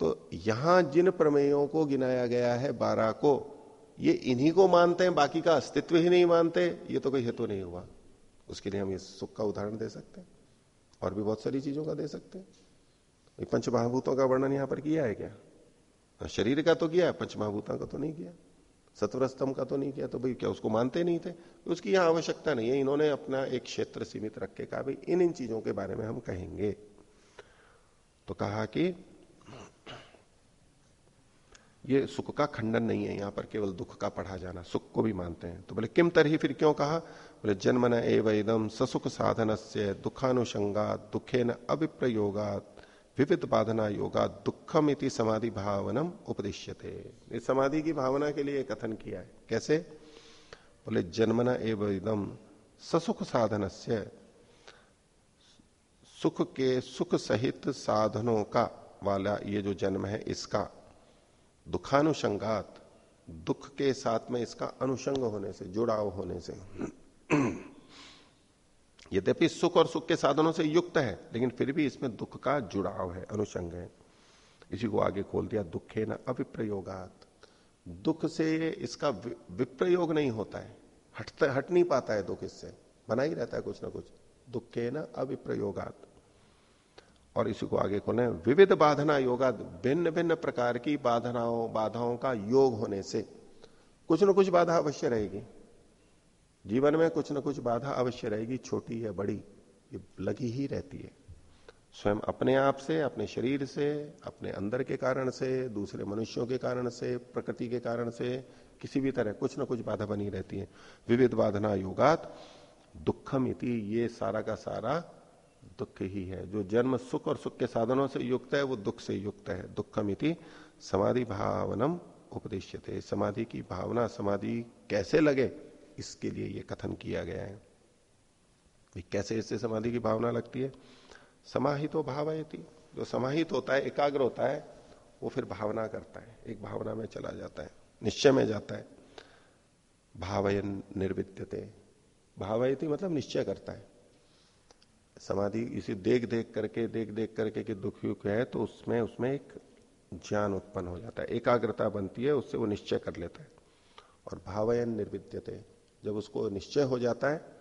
S1: तो यहाँ जिन प्रमेयों को गिनाया गया है, बारह को, ये इन्हीं को मानते हैं, बाकी का अस्तित्व ही नहीं मानते, ये तो कोई हेतु नहीं हुआ। उसके लिए हम ये सुख का उदाहरण दे सकते हैं, और भी बहुत सारी चीज़ों का दे सकते हैं। पंच महाभूतों का वर्णन यहाँ पर किया है क्या? हाँ, शरीर का तो किया है पंच महाभूतों का तो नहीं किया। सत्वरस्तम का तो नहीं किया तो भाई क्या उसको मानते नहीं थे? उसकी यहाँ आवश्यकता नहीं है इन्होंने अपना एक क्षेत्र सीमित रख के कहा भाई इन इन चीज़ों के बारे में हम कहेंगे। तो कहा कि ये सुख का खंडन नहीं है यहाँ पर केवल दुख का पढ़ा जाना सुख को भी मानते हैं। तो बोले किम तरही फिर क्यों कहा? बोले जन्म न एवं ससुख साधन से दुखानुषंगा दुखे न अभिप्रयोगात। विविध बाधना योगा दुखम इति समाधि भावनम उपदिश्यते। इस समाधि की भावना के लिए कथन किया है। कैसे? बोले, जन्मना एवं इदम ससुख साधन सुख के सुख सहित साधनों का वाला ये जो जन्म है, इसका दुखानुषंगात दुख के साथ में इसका अनुषंग होने से, जुड़ाव होने से। यद्यपि सुख और सुख के साधनों से युक्त है, लेकिन फिर भी इसमें दुख का जुड़ाव है अनुषंग है। इसी को आगे खोल दिया, दुखे न अविप्रयोगात। दुख से इसका विप्रयोग नहीं होता है। हट हट नहीं पाता है दुख इससे। बना ही रहता है कुछ ना कुछ। दुखे न अभिप्रयोगात और इसी को आगे खोले, विविध बाधना योगा भिन्न भिन्न प्रकार की बाधनाओं, बाधाओं का योग होने से कुछ न कुछ बाधा अवश्य रहेगी। जीवन में कुछ ना कुछ बाधा अवश्य रहेगी, छोटी या बड़ी, ये लगी ही रहती है। स्वयं अपने आप से, अपने शरीर से, अपने अंदर के कारण से, दूसरे मनुष्यों के कारण से, प्रकृति के कारण से, किसी भी तरह कुछ ना कुछ बाधा बनी रहती है। विविध बाधना योगात, दुखम इति, ये सारा का सारा दुख ही है। जो जन्म सुख और सुख के साधनों से युक्त है, वो दुख से युक्त है। दुखम इति, समाधि भावनम उपदेश समाधि की भावना, समाधि कैसे लगे इसके लिए यह कथन किया गया है। कैसे इससे समाधि की भावना लगती है? समाहित हो भावयती। जो समाहित होता है, एकाग्र होता है, वो फिर भावना करता है। एक भावना में चला जाता है, निश्चय में जाता है। भावयन निर्विद्यते। भावयती मतलब निश्चय करता है। समाधि इसे देख देख करके देख देख करके कि दुख युग है तो उसमें उसमें एक ज्ञान उत्पन्न हो जाता है। एकाग्रता बनती है, उससे वो निश्चय कर लेता है। और भावयन निर्विद्यते। जब उसको निश्चय हो जाता है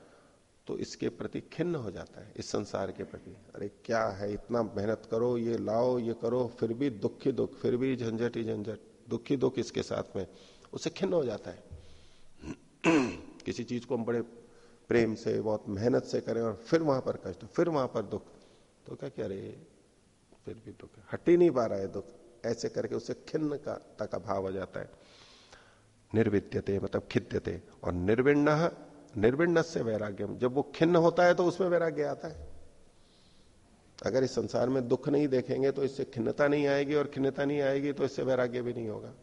S1: तो इसके प्रति खिन्न हो जाता है, इस संसार के प्रति। अरे, क्या है? इतना मेहनत करो, ये लाओ, ये करो, फिर भी दुखी दुख, फिर भी झंझट ही झंझट, दुखी दुख इसके साथ में, उससे खिन्न हो जाता है। किसी चीज़ को हम बड़े प्रेम से, बहुत मेहनत से करें और फिर वहाँ पर कष्ट, फिर वहाँ पर दुख तो क्या कह अरे, फिर भी दुख हट ही नहीं पा रहा है दुख। ऐसे करके उससे खिन्न का, तक भाव हो जाता है। निर्विद्यते मतलब खिद्यते। और निर्विण्ण निर्विण्ण से वैराग्यम। जब वो खिन्न होता है तो उसमें वैराग्य आता है। अगर इस संसार में दुख नहीं देखेंगे तो इससे खिन्नता नहीं आएगी और खिन्नता नहीं आएगी तो इससे वैराग्य भी नहीं होगा।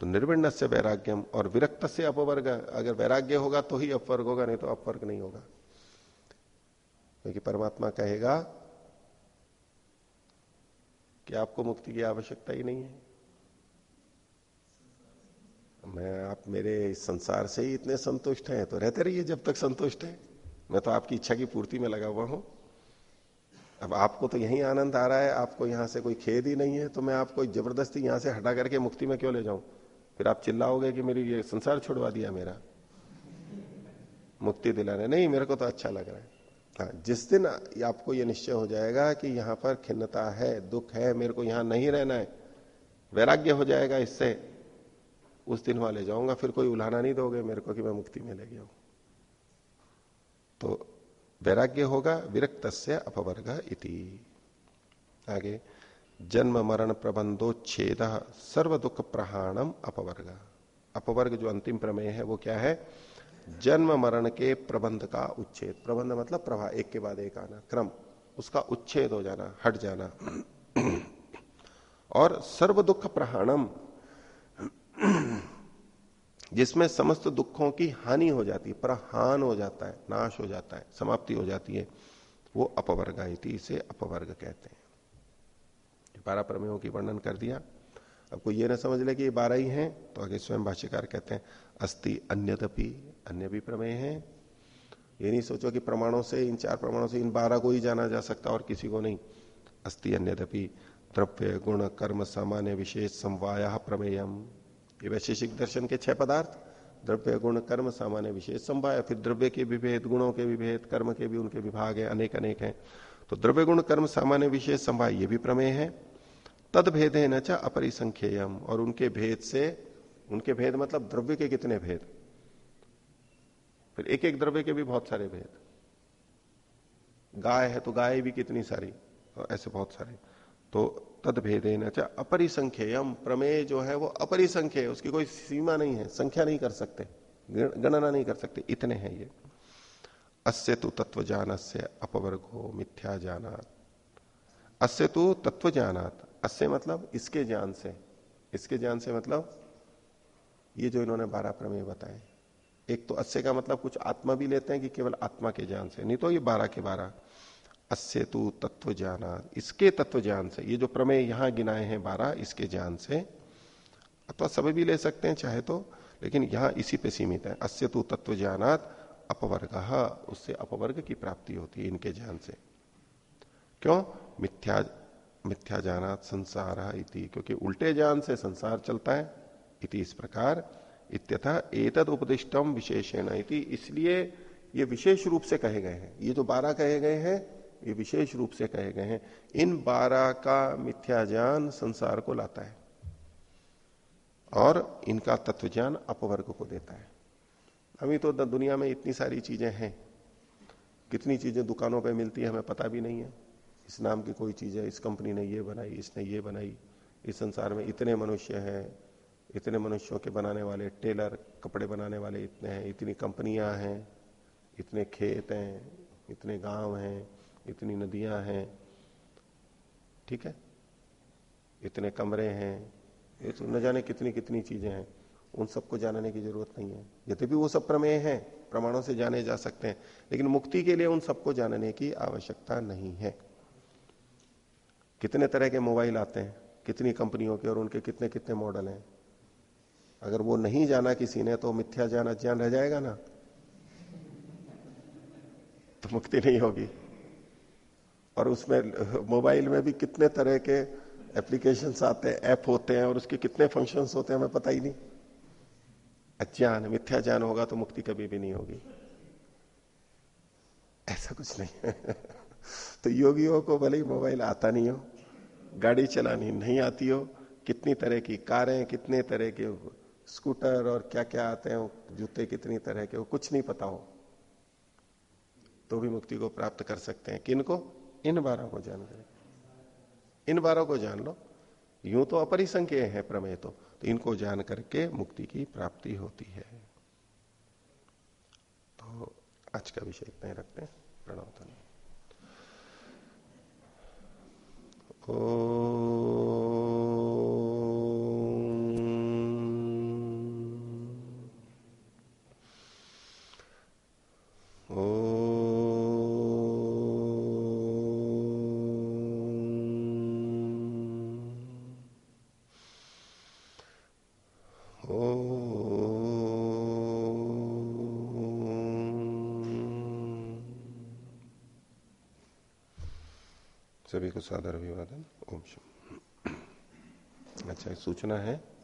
S1: तो निर्विण्ण से वैराग्यम और विरक्त से अपवर्ग, अगर वैराग्य होगा तो ही अपवर्ग होगा, नहीं तो अपवर्ग नहीं होगा। क्योंकि परमात्मा कहेगा कि आपको मुक्ति की आवश्यकता ही नहीं है। मैं, आप मेरे संसार से ही इतने संतुष्ट हैं तो रहते रहिए जब तक संतुष्ट है। मैं तो आपकी इच्छा की पूर्ति में लगा हुआ हूँ। अब आपको तो यही आनंद आ रहा है, आपको यहाँ से कोई खेद ही नहीं है तो मैं आपको ज़बरदस्ती यहाँ से हटा करके मुक्ति में क्यों ले जाऊँ? फिर आप चिल्लाओगे कि मेरी ये संसार छुड़वा दिया मेरा। मुक्ति दिलाने, नहीं, मेरे को तो अच्छा लग रहा है। हाँ जिस दिन आपको ये निश्चय हो जाएगा कि यहाँ पर खिन्नता है, दुख है, मेरे को यहाँ नहीं रहना है, वैराग्य हो जाएगा इससे उस दिन वहाँ ले जाऊँगा, फिर कोई उलाना नहीं दोगे मेरे को कि मैं मुक्ति में ले गया हूँ तो वैराग्य होगा विरक्त से अपवर्ग इति। आगे, जन्म मरण प्रबंधोच्छेद सर्व दुख प्रहाणम अपवर्ग। अपवर्ग जो अंतिम प्रमेय है, वो क्या है? जन्म मरण के प्रबंध का उच्छेद। प्रबंध मतलब प्रभा, एक के बाद एक आना, क्रम। उसका उच्छेद हो जाना, हट जाना। और सर्व दुख प्रहाणम जिसमें समस्त दुखों की हानि हो जाती है, प्रहान हो जाता है, नाश हो जाता है, समाप्ति हो जाती है, वो अपवर्ग इसे अपवर्ग कहते हैं। बारह प्रमेयों की वर्णन कर दिया। अब कोई ये ना समझ ले कि ये बारह ही हैं तो आगे स्वयं भाष्यकार कहते हैं अस्थि अन्यदपि, अन्य भी प्रमेय है। ये नहीं सोचो कि प्रमाणों से, इन चार प्रमाणों से इन बारह को ही जाना जा सकता और किसी को नहीं। अस्थि अन्यदपि, द्रव्य, गुण, कर्म, सामान्य, विशेष, समवाया प्रमेयम। ये वैशेषिक दर्शन के छह पदार्थ, द्रव्य, गुण, कर्म, सामान्य विशेष संवाय फिर द्रव्य के विभेद, गुणों के विभेद, कर्म के भी, उनके विभाग है अनेक अनेक हैं। तो द्रव्य, गुण, कर्म, सामान्य विशेष संवाय ये भी प्रमेय है। तद भेद है न अपरिसंख्यम और उनके भेद से, उनके भेद मतलब द्रव्य के कितने भेद? फिर एक एक द्रव्य के भी बहुत सारे भेद। गाय है तो गाय भी कितनी सारी ऐसे बहुत सारे। तो तद भेद है न अपरिसंख्यम प्रमेय जो है वो अपरिसंख्य है उसकी कोई सीमा नहीं है, संख्या नहीं कर सकते गणना नहीं कर सकते, इतने हैं ये। अस्य तो तत्व से अपवर्गो मिथ्या जानात अस्य तो तत्व जानात अस्य मतलब इसके ज्ञान से। इसके ज्ञान से मतलब ये जो इन्होंने बारह प्रमेय बताए। एक तो अस्य का मतलब कुछ आत्मा भी लेते हैं कि केवल आत्मा के ज्ञान से, नहीं तो ये बारह के बारह। अस्य तु तत्व ज्ञान इसके तत्व ज्ञान से, ये जो प्रमेय यहाँ गिनाए हैं बारह, इसके ज्ञान से, अथवा सभी भी ले सकते हैं, चाहे तो लेकिन यहाँ इसी पे सीमित है। अस्य तु तत्व ज्ञानात अपवर्ग, उससे अपवर्ग की प्राप्ति होती है इनके ज्ञान से। क्यों? मिथ्या मिथ्या जानात संसार इति, क्योंकि उल्टे ज्ञान से संसार चलता है, इति इस प्रकार। इत्यथा एतद उपदिष्टम विशेषण इति, इसलिए ये विशेष रूप से कहे गए हैं। ये जो बारह कहे गए हैं ये विशेष रूप से कहे गए हैं, इन बारह का मिथ्या ज्ञान संसार को लाता है और इनका तत्व ज्ञान अपवर्ग को देता है। अभी तो दुनिया में इतनी सारी चीज़ें हैं। कितनी चीज़ें दुकानों पे मिलती है हमें पता भी नहीं है। इस नाम की कोई चीज़ है, इस कंपनी ने ये बनाई, इसने ये बनाई। इस संसार में इतने मनुष्य हैं, इतने मनुष्यों के बनाने वाले टेलर, कपड़े बनाने वाले इतने हैं, इतनी कंपनियाँ हैं, इतने खेत हैं, इतने गाँव हैं इतनी नदियाँ हैं, ठीक है? इतने कमरे हैं, ये तो न जाने कितनी कितनी चीज़ें हैं, उन सबको जानने की ज़रूरत नहीं है। यद्यपि वो सब प्रमेय हैं, प्रमाणों से जाने जा सकते हैं, लेकिन मुक्ति के लिए उन सबको जानने की आवश्यकता नहीं है। कितने तरह के मोबाइल आते हैं, कितनी कंपनियों के और उनके कितने कितने मॉडल हैं। अगर वो नहीं जाना किसी ने तो मिथ्या जाना ज्ञान रह जाएगा ना? तो मुक्ति नहीं होगी। और उसमें मोबाइल में भी कितने तरह के एप्लीकेशन आते हैं ऐप होते हैं और उसके कितने फ़ंक्शंस होते हैं, हमें पता ही नहीं। अज्ञान मिथ्या ज्ञान होगा तो मुक्ति कभी भी नहीं होगी। ऐसा कुछ नहीं तो योगियों को भले ही मोबाइल आता नहीं हो, गाड़ी चलानी नहीं आती हो, कितनी तरह की कारें, कितने तरह के स्कूटर और क्या क्या आते हैं, जूते कितनी तरह के वो कुछ नहीं पता हो। तो भी मुक्ति को प्राप्त कर सकते हैं। किन को इन बारह को जान कर। इन बारह को जान लो। यूँ तो अपरिसंख्य है प्रमेय तो, तो इनको जान करके मुक्ति की प्राप्ति होती है। तो आज का विषय इतना ही रखते हैं। प्रणव ओ सभी सादर अभिवादन। ओम अच्छा सूचना है।